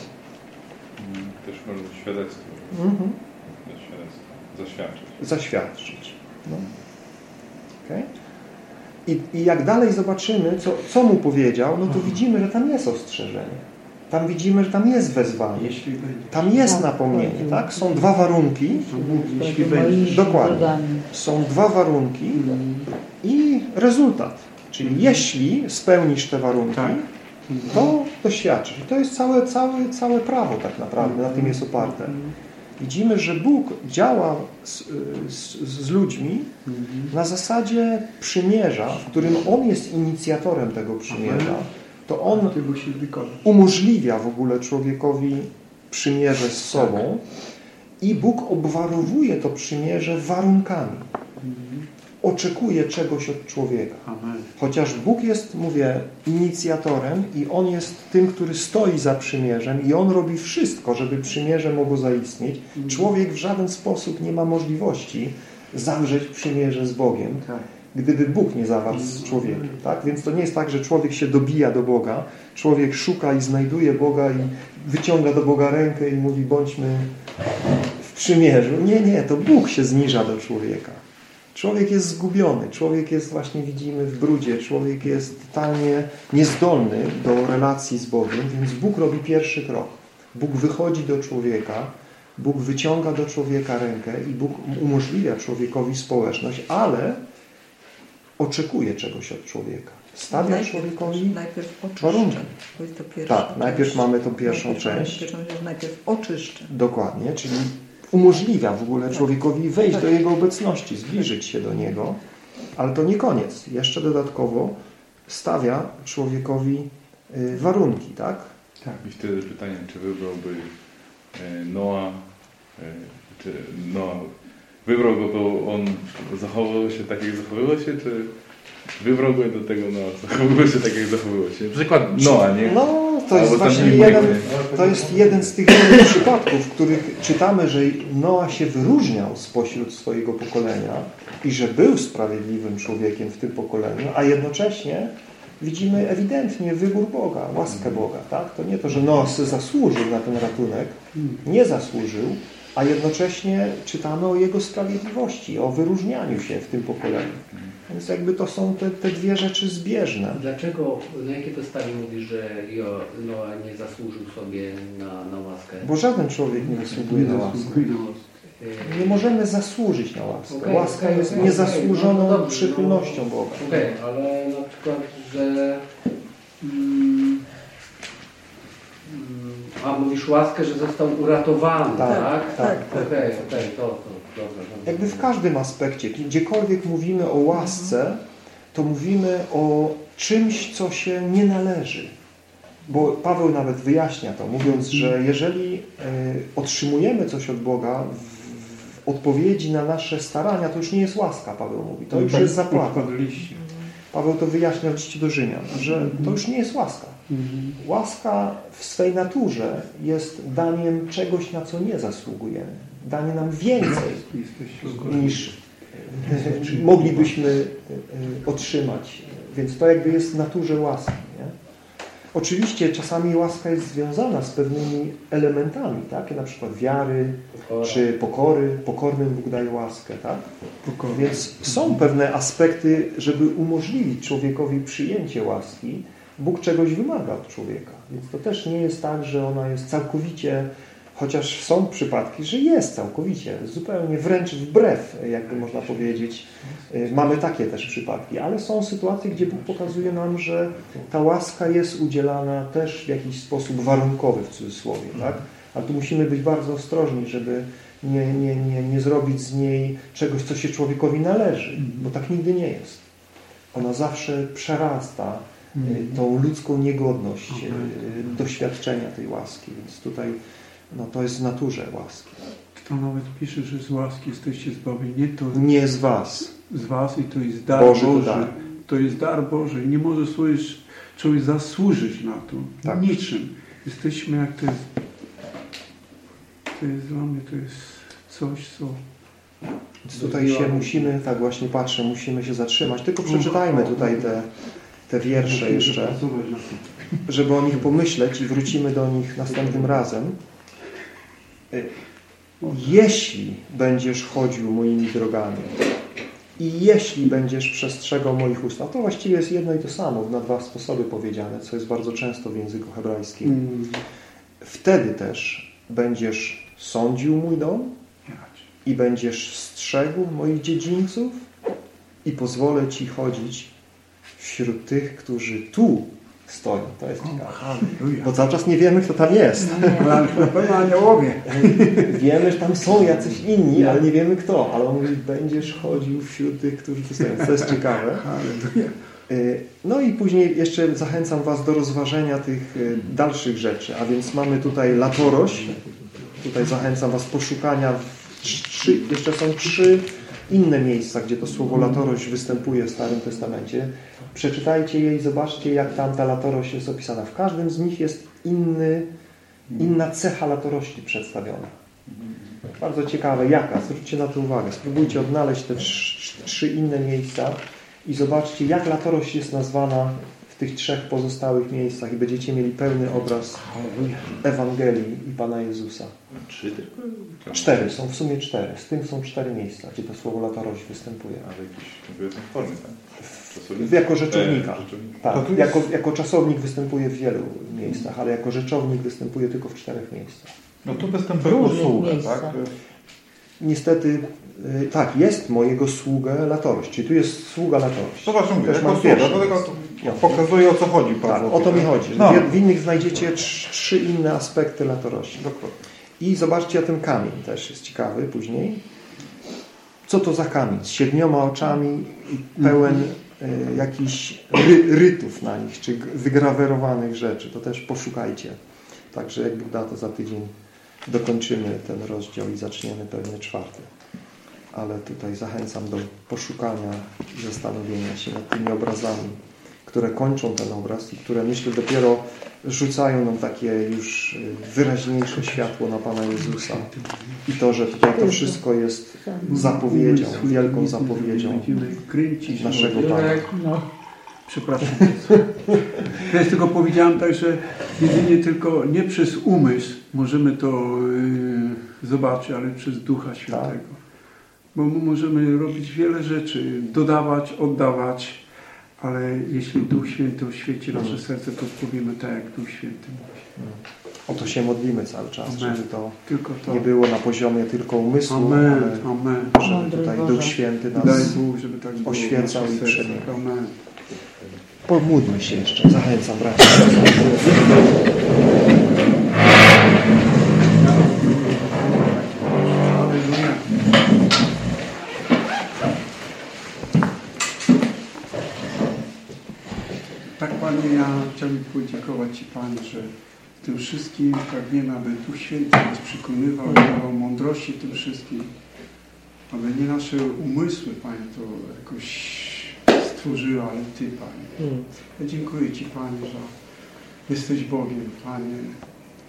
Mm, też może być świadectwo. Mhm. Zaświadczyć. Zaświadczyć. No. Okay. I, I jak dalej zobaczymy, co, co mu powiedział, no to mhm. widzimy, że tam jest ostrzeżenie. Tam widzimy, że tam jest wezwanie. Tam jest tak, napomnienie, tak? Są dwa warunki. Jeśli będziesz. Dokładnie. Są dwa warunki i rezultat. Czyli jeśli spełnisz te warunki, tak. to doświadczysz. I to jest całe, całe, całe prawo tak naprawdę, na tym jest oparte. Widzimy, że Bóg działa z, z, z ludźmi na zasadzie przymierza, w którym On jest inicjatorem tego przymierza. To On umożliwia w ogóle człowiekowi przymierze z sobą i Bóg obwarowuje to przymierze warunkami. Oczekuje czegoś od człowieka. Amen. Chociaż Bóg jest, mówię, inicjatorem i On jest tym, który stoi za przymierzem i On robi wszystko, żeby przymierze mogło zaistnieć, człowiek w żaden sposób nie ma możliwości zawrzeć przymierze z Bogiem, Tak. gdyby Bóg nie zawarł z człowiekiem. Tak? Więc to nie jest tak, że człowiek się dobija do Boga, człowiek szuka i znajduje Boga i wyciąga do Boga rękę i mówi bądźmy w przymierzu. Nie, nie, to Bóg się zniża do człowieka. Człowiek jest zgubiony, człowiek jest właśnie, widzimy, w brudzie, człowiek jest totalnie niezdolny do relacji z Bogiem, więc Bóg robi pierwszy krok. Bóg wychodzi do człowieka, Bóg wyciąga do człowieka rękę i Bóg umożliwia człowiekowi społeczność, ale oczekuje czegoś od człowieka. Stawia Najpierw- człowiekowi Najpierw warunki. Tak, najpierw część. mamy tą pierwszą Najpierw mamy część. Pierwszą część, najpierw oczyszczę. Dokładnie, czyli umożliwia w ogóle człowiekowi wejść Tak. do Jego obecności, zbliżyć się do Niego, ale to nie koniec. Jeszcze dodatkowo stawia człowiekowi y, warunki, tak? Tak. I wtedy pytanie, czy wybrałby e, Noa, e, czy Noa wybrał go, to on zachowywał się tak, jak zachowywał się, czy wybrał go do tego Noa, zachowywał się tak, jak zachowywał się? Przykład Noa, nie? No, to jest Albo właśnie nie jeden, to jest jeden z tych przypadków, w których czytamy, że Noa się wyróżniał spośród swojego pokolenia i że był sprawiedliwym człowiekiem w tym pokoleniu, a jednocześnie widzimy ewidentnie wybór Boga, łaskę Boga. Tak? To nie to, że Noa zasłużył na ten ratunek, nie zasłużył, a jednocześnie czytamy o jego sprawiedliwości, o wyróżnianiu się w tym pokoleniu. Więc jakby to są te, te dwie rzeczy zbieżne. Dlaczego, na jakiej podstawie mówisz, że Noa nie zasłużył sobie na, na łaskę? Bo żaden człowiek nie zasługuje na łaskę. Nie możemy zasłużyć na łaskę. Okej, Łaska okej, jest okej, niezasłużoną. No dobrze, przychylnością Boga. Okej, ale na przykład, że... Mm, a mówisz łaskę, że został uratowany, Tak, tak? tak, Okej, tak. okej, to, to, dobra. Jakby w każdym aspekcie, gdziekolwiek mówimy o łasce, to mówimy o czymś, co się nie należy. Bo Paweł nawet wyjaśnia to, mówiąc, że jeżeli e, otrzymujemy coś od Boga w, odpowiedzi na nasze starania, to już nie jest łaska, Paweł mówi. To już jest zapłata. Paweł to wyjaśnia w liście do Rzymian, że to już nie jest łaska. Łaska w swej naturze jest daniem czegoś, na co nie zasługujemy. Danie nam więcej niż e, moglibyśmy e, otrzymać. Więc to jakby jest w naturze łaski. Nie? Oczywiście czasami łaska jest związana z pewnymi elementami, tak? na przykład wiary Pokora. czy pokory. Pokornym Bóg daje łaskę. Tak? Więc są pewne aspekty, żeby umożliwić człowiekowi przyjęcie łaski, Bóg czegoś wymaga od człowieka. Więc to też nie jest tak, że ona jest całkowicie, chociaż są przypadki, że jest całkowicie, zupełnie wręcz wbrew, jakby można powiedzieć. Y, Mamy takie też przypadki, ale są sytuacje, gdzie Bóg pokazuje nam, że ta łaska jest udzielana też w jakiś sposób warunkowy w cudzysłowie. Tak? Ale tu musimy być bardzo ostrożni, żeby nie, nie, nie, nie zrobić z niej czegoś, co się człowiekowi należy, bo tak nigdy nie jest. Ona zawsze przerasta tą ludzką niegodność y, doświadczenia tej łaski, więc tutaj no, to jest w naturze łaski. To nawet pisze, że z łaski jesteście zbawieni. Nie to Nie z was. z was i to jest dar Boży Boży. to dar. To jest dar Boży. Nie może sobie człowiek zasłużyć na to. Tak. Niczym. Jesteśmy jak to jest. To jest dla mnie to jest coś, co Więc tutaj się musimy, tak właśnie patrzę, musimy się zatrzymać. Tylko przeczytajmy tutaj te, te wiersze jeszcze, żeby o nich pomyśleć i wrócimy do nich następnym razem. Jeśli będziesz chodził moimi drogami i jeśli będziesz przestrzegał moich ustaw, to właściwie jest jedno i to samo, na dwa sposoby powiedziane, co jest bardzo często w języku hebrajskim. Wtedy też będziesz sądził mój dom i będziesz strzegł moich dziedzińców i pozwolę Ci chodzić wśród tych, którzy tu stoją. To jest ciekawe. Bo cały czas nie wiemy, kto tam jest. Ale na pewno aniołowie. Wiemy, że tam są jacyś inni, ale nie wiemy kto. Ale on mówi, będziesz chodził wśród tych, którzy tu stoją. To jest ciekawe. Y, No i później jeszcze zachęcam Was do rozważenia tych y, dalszych rzeczy, a więc mamy tutaj latorość. Tutaj zachęcam Was poszukania. Trzy, jeszcze są trzy inne miejsca, gdzie to słowo latorość występuje w Starym Testamencie. Przeczytajcie je i zobaczcie, jak tam ta latorość jest opisana. W każdym z nich jest inny, inna cecha latorości przedstawiona. Bardzo ciekawe. Jaka? Zwróćcie na to uwagę. Spróbujcie odnaleźć te trz- trzy inne miejsca i zobaczcie, jak latorość jest nazwana w tych trzech pozostałych miejscach i będziecie mieli pełny obraz Ewangelii i Pana Jezusa. Trzy tylko? Cztery, są w sumie cztery. Z tym są cztery miejsca, gdzie to słowo latorość występuje. Ale jakieś konkretne formy, tak? Czasownik? Jako rzeczownika. E. Tak, To jako, jako czasownik występuje w wielu miejscach, ale jako rzeczownik występuje tylko w czterech miejscach. No tu występuje miejscach. tak? Niestety, y, tak, jest mojego sługę latorość, czyli tu jest sługa latorość. To właśnie mówię, jako sługa, pierwszy. dlatego No. pokazuje o co chodzi Tak, o to mi chodzi. No, W, innych znajdziecie trz- trzy inne aspekty latorości. dokładnie. I zobaczcie, ten kamień też jest ciekawy później. Co to za kamień? Z siedmioma oczami i pełen e, jakichś ry, rytów na nich, czy wygrawerowanych rzeczy. To też poszukajcie. Także jak Bóg da, to za tydzień dokończymy ten rozdział i zaczniemy pewnie czwarty. Ale tutaj zachęcam do poszukania i zastanowienia się nad tymi obrazami, które kończą ten obraz i które myślę dopiero rzucają nam takie już wyraźniejsze światło na Pana Jezusa. I to, że tutaj to wszystko jest zapowiedzią, wielką zapowiedzią naszego Pana. No, przepraszam. Ja tylko powiedziałem tak, że jedynie tylko nie przez umysł możemy to y, zobaczyć, ale przez Ducha Świętego. Bo my możemy robić wiele rzeczy, dodawać, oddawać, ale jeśli Duch Święty oświeci nasze serce, to powiemy tak, jak Duch Święty mówi. O to się modlimy cały czas, Amen. żeby to Tylko to. nie było na poziomie tylko umysłu, Amen, ale amen. żeby tutaj. Duch Święty Daj nas Bóg, żeby tak było oświecał i przemieniał. Pomódlmy się jeszcze, zachęcam bracia. Halleluja. Tak Panie, ja chciałbym podziękować Ci Panie, że w tym wszystkim pragniemy, aby Duch Święty nas przekonywał, dawał mądrości tym wszystkim, aby nie nasze umysły Panie to jakoś stworzyły, ale Ty Panie. Mm. Ja dziękuję Ci Panie, że jesteś Bogiem Panie,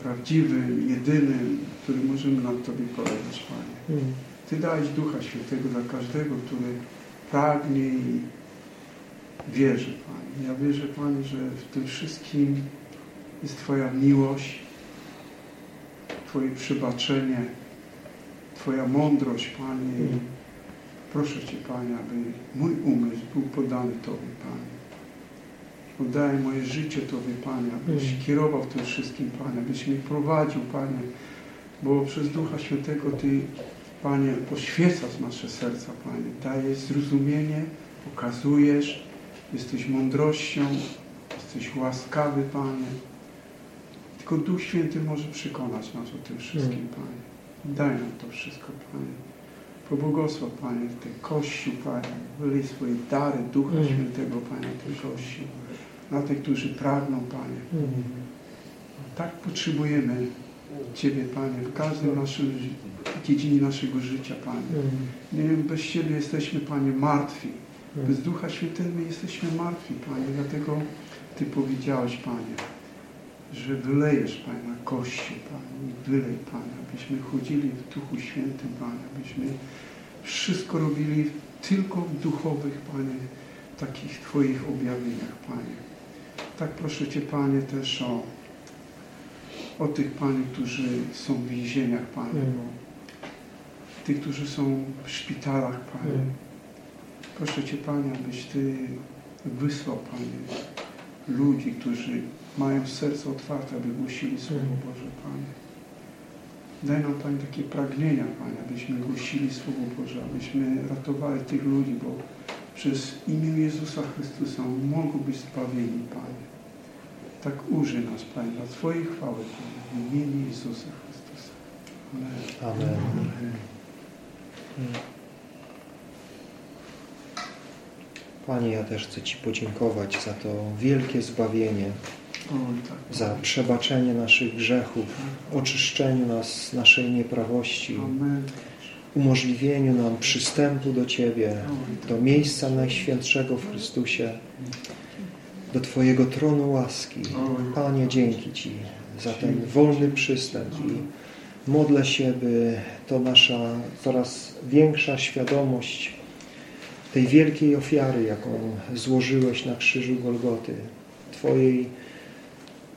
prawdziwym, jedynym, który możemy nad Tobie polegać Panie. Mm. Ty dałeś Ducha Świętego dla każdego, który pragnie i wierzy, Panie. Ja wierzę, Panie, że w tym wszystkim jest Twoja miłość, Twoje przebaczenie, Twoja mądrość, Panie. I proszę Cię, Panie, aby mój umysł był poddany Tobie, Panie. Oddaję moje życie Tobie, Panie, abyś Mm. kierował tym wszystkim, Panie, abyś mnie prowadził, Panie, bo przez Ducha Świętego Ty Panie, poświecasz nasze serca, Panie. Dajesz zrozumienie, pokazujesz, jesteś mądrością, jesteś łaskawy, Panie. Tylko Duch Święty może przekonać nas o tym wszystkim, Panie. Daj nam to wszystko, Panie. Pobłogosław, Panie, ten Kościół, Panie. Wylej swoje dary Ducha Mm. Świętego, Panie, ten Kościół. Na tych, którzy pragną, Panie. Mm. Tak potrzebujemy Ciebie, Panie, w każdym naszym dziedzinie naszego życia, Panie. Nie wiem, bez Ciebie jesteśmy, Panie, martwi. Bez Ducha Świętego my jesteśmy martwi, Panie. Dlatego Ty powiedziałeś, Panie, że wylejesz, Panie, na Kościół, Panie. I wylej, Panie, abyśmy chodzili w Duchu Świętym, Panie. Abyśmy wszystko robili tylko w duchowych, Panie, takich Twoich objawieniach, Panie. Tak proszę Cię, Panie, też o, o tych, Panie, którzy są w więzieniach, Panie. Mm. Tych, którzy są w szpitalach, Panie. Mm. Proszę Cię, Panie, abyś Ty wysłał, Panie, ludzi, którzy mają serce otwarte, aby głosili Słowo. Boże, Panie. Daj nam, Panie, takie pragnienia, Panie, abyśmy głosili Słowo Boże, abyśmy ratowali tych ludzi, bo przez imię Jezusa Chrystusa mogą być zbawieni, Panie. Tak użyj nas, Panie, dla Twojej chwały, Panie, w imieniu Jezusa Chrystusa. Amen. Amen. Mm. Panie, ja też chcę Ci podziękować za to wielkie zbawienie, za przebaczenie naszych grzechów, oczyszczeniu nas z naszej nieprawości, umożliwieniu nam przystępu do Ciebie, do miejsca Najświętszego w Chrystusie, do Twojego tronu łaski. Panie, dzięki Ci za ten wolny przystęp i modlę się, by to nasza coraz większa świadomość tej wielkiej ofiary, jaką złożyłeś na krzyżu Golgoty, Twojej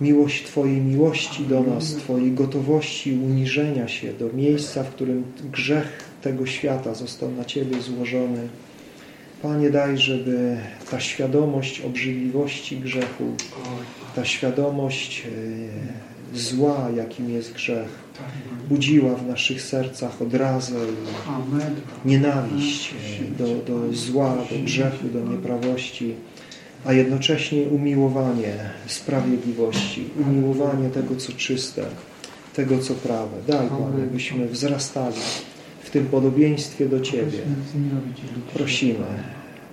miłość, Twojej miłości do nas, Twojej gotowości uniżenia się do miejsca, w którym grzech tego świata został na Ciebie złożony. Panie, daj, żeby ta świadomość obrzydliwości grzechu, ta świadomość e, zła, jakim jest grzech, budziła w naszych sercach odrazę i nienawiść do, do zła, do grzechu, do nieprawości, a jednocześnie umiłowanie sprawiedliwości, umiłowanie tego, co czyste, tego, co prawe. Daj, Panie, byśmy wzrastali w tym podobieństwie do Ciebie. Prosimy,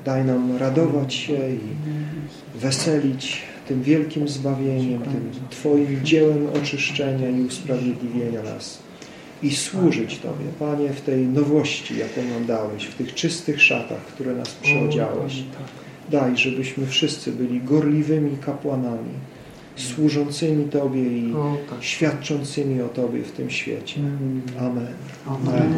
daj nam radować się i weselić tym wielkim zbawieniem, tym Twoim dziełem oczyszczenia i usprawiedliwienia nas i służyć Tobie, Panie, w tej nowości, jaką nam dałeś, w tych czystych szatach, które nas przeodziałeś. Daj, żebyśmy wszyscy byli gorliwymi kapłanami, służącymi Tobie i świadczącymi o Tobie w tym świecie. Amen. Amen.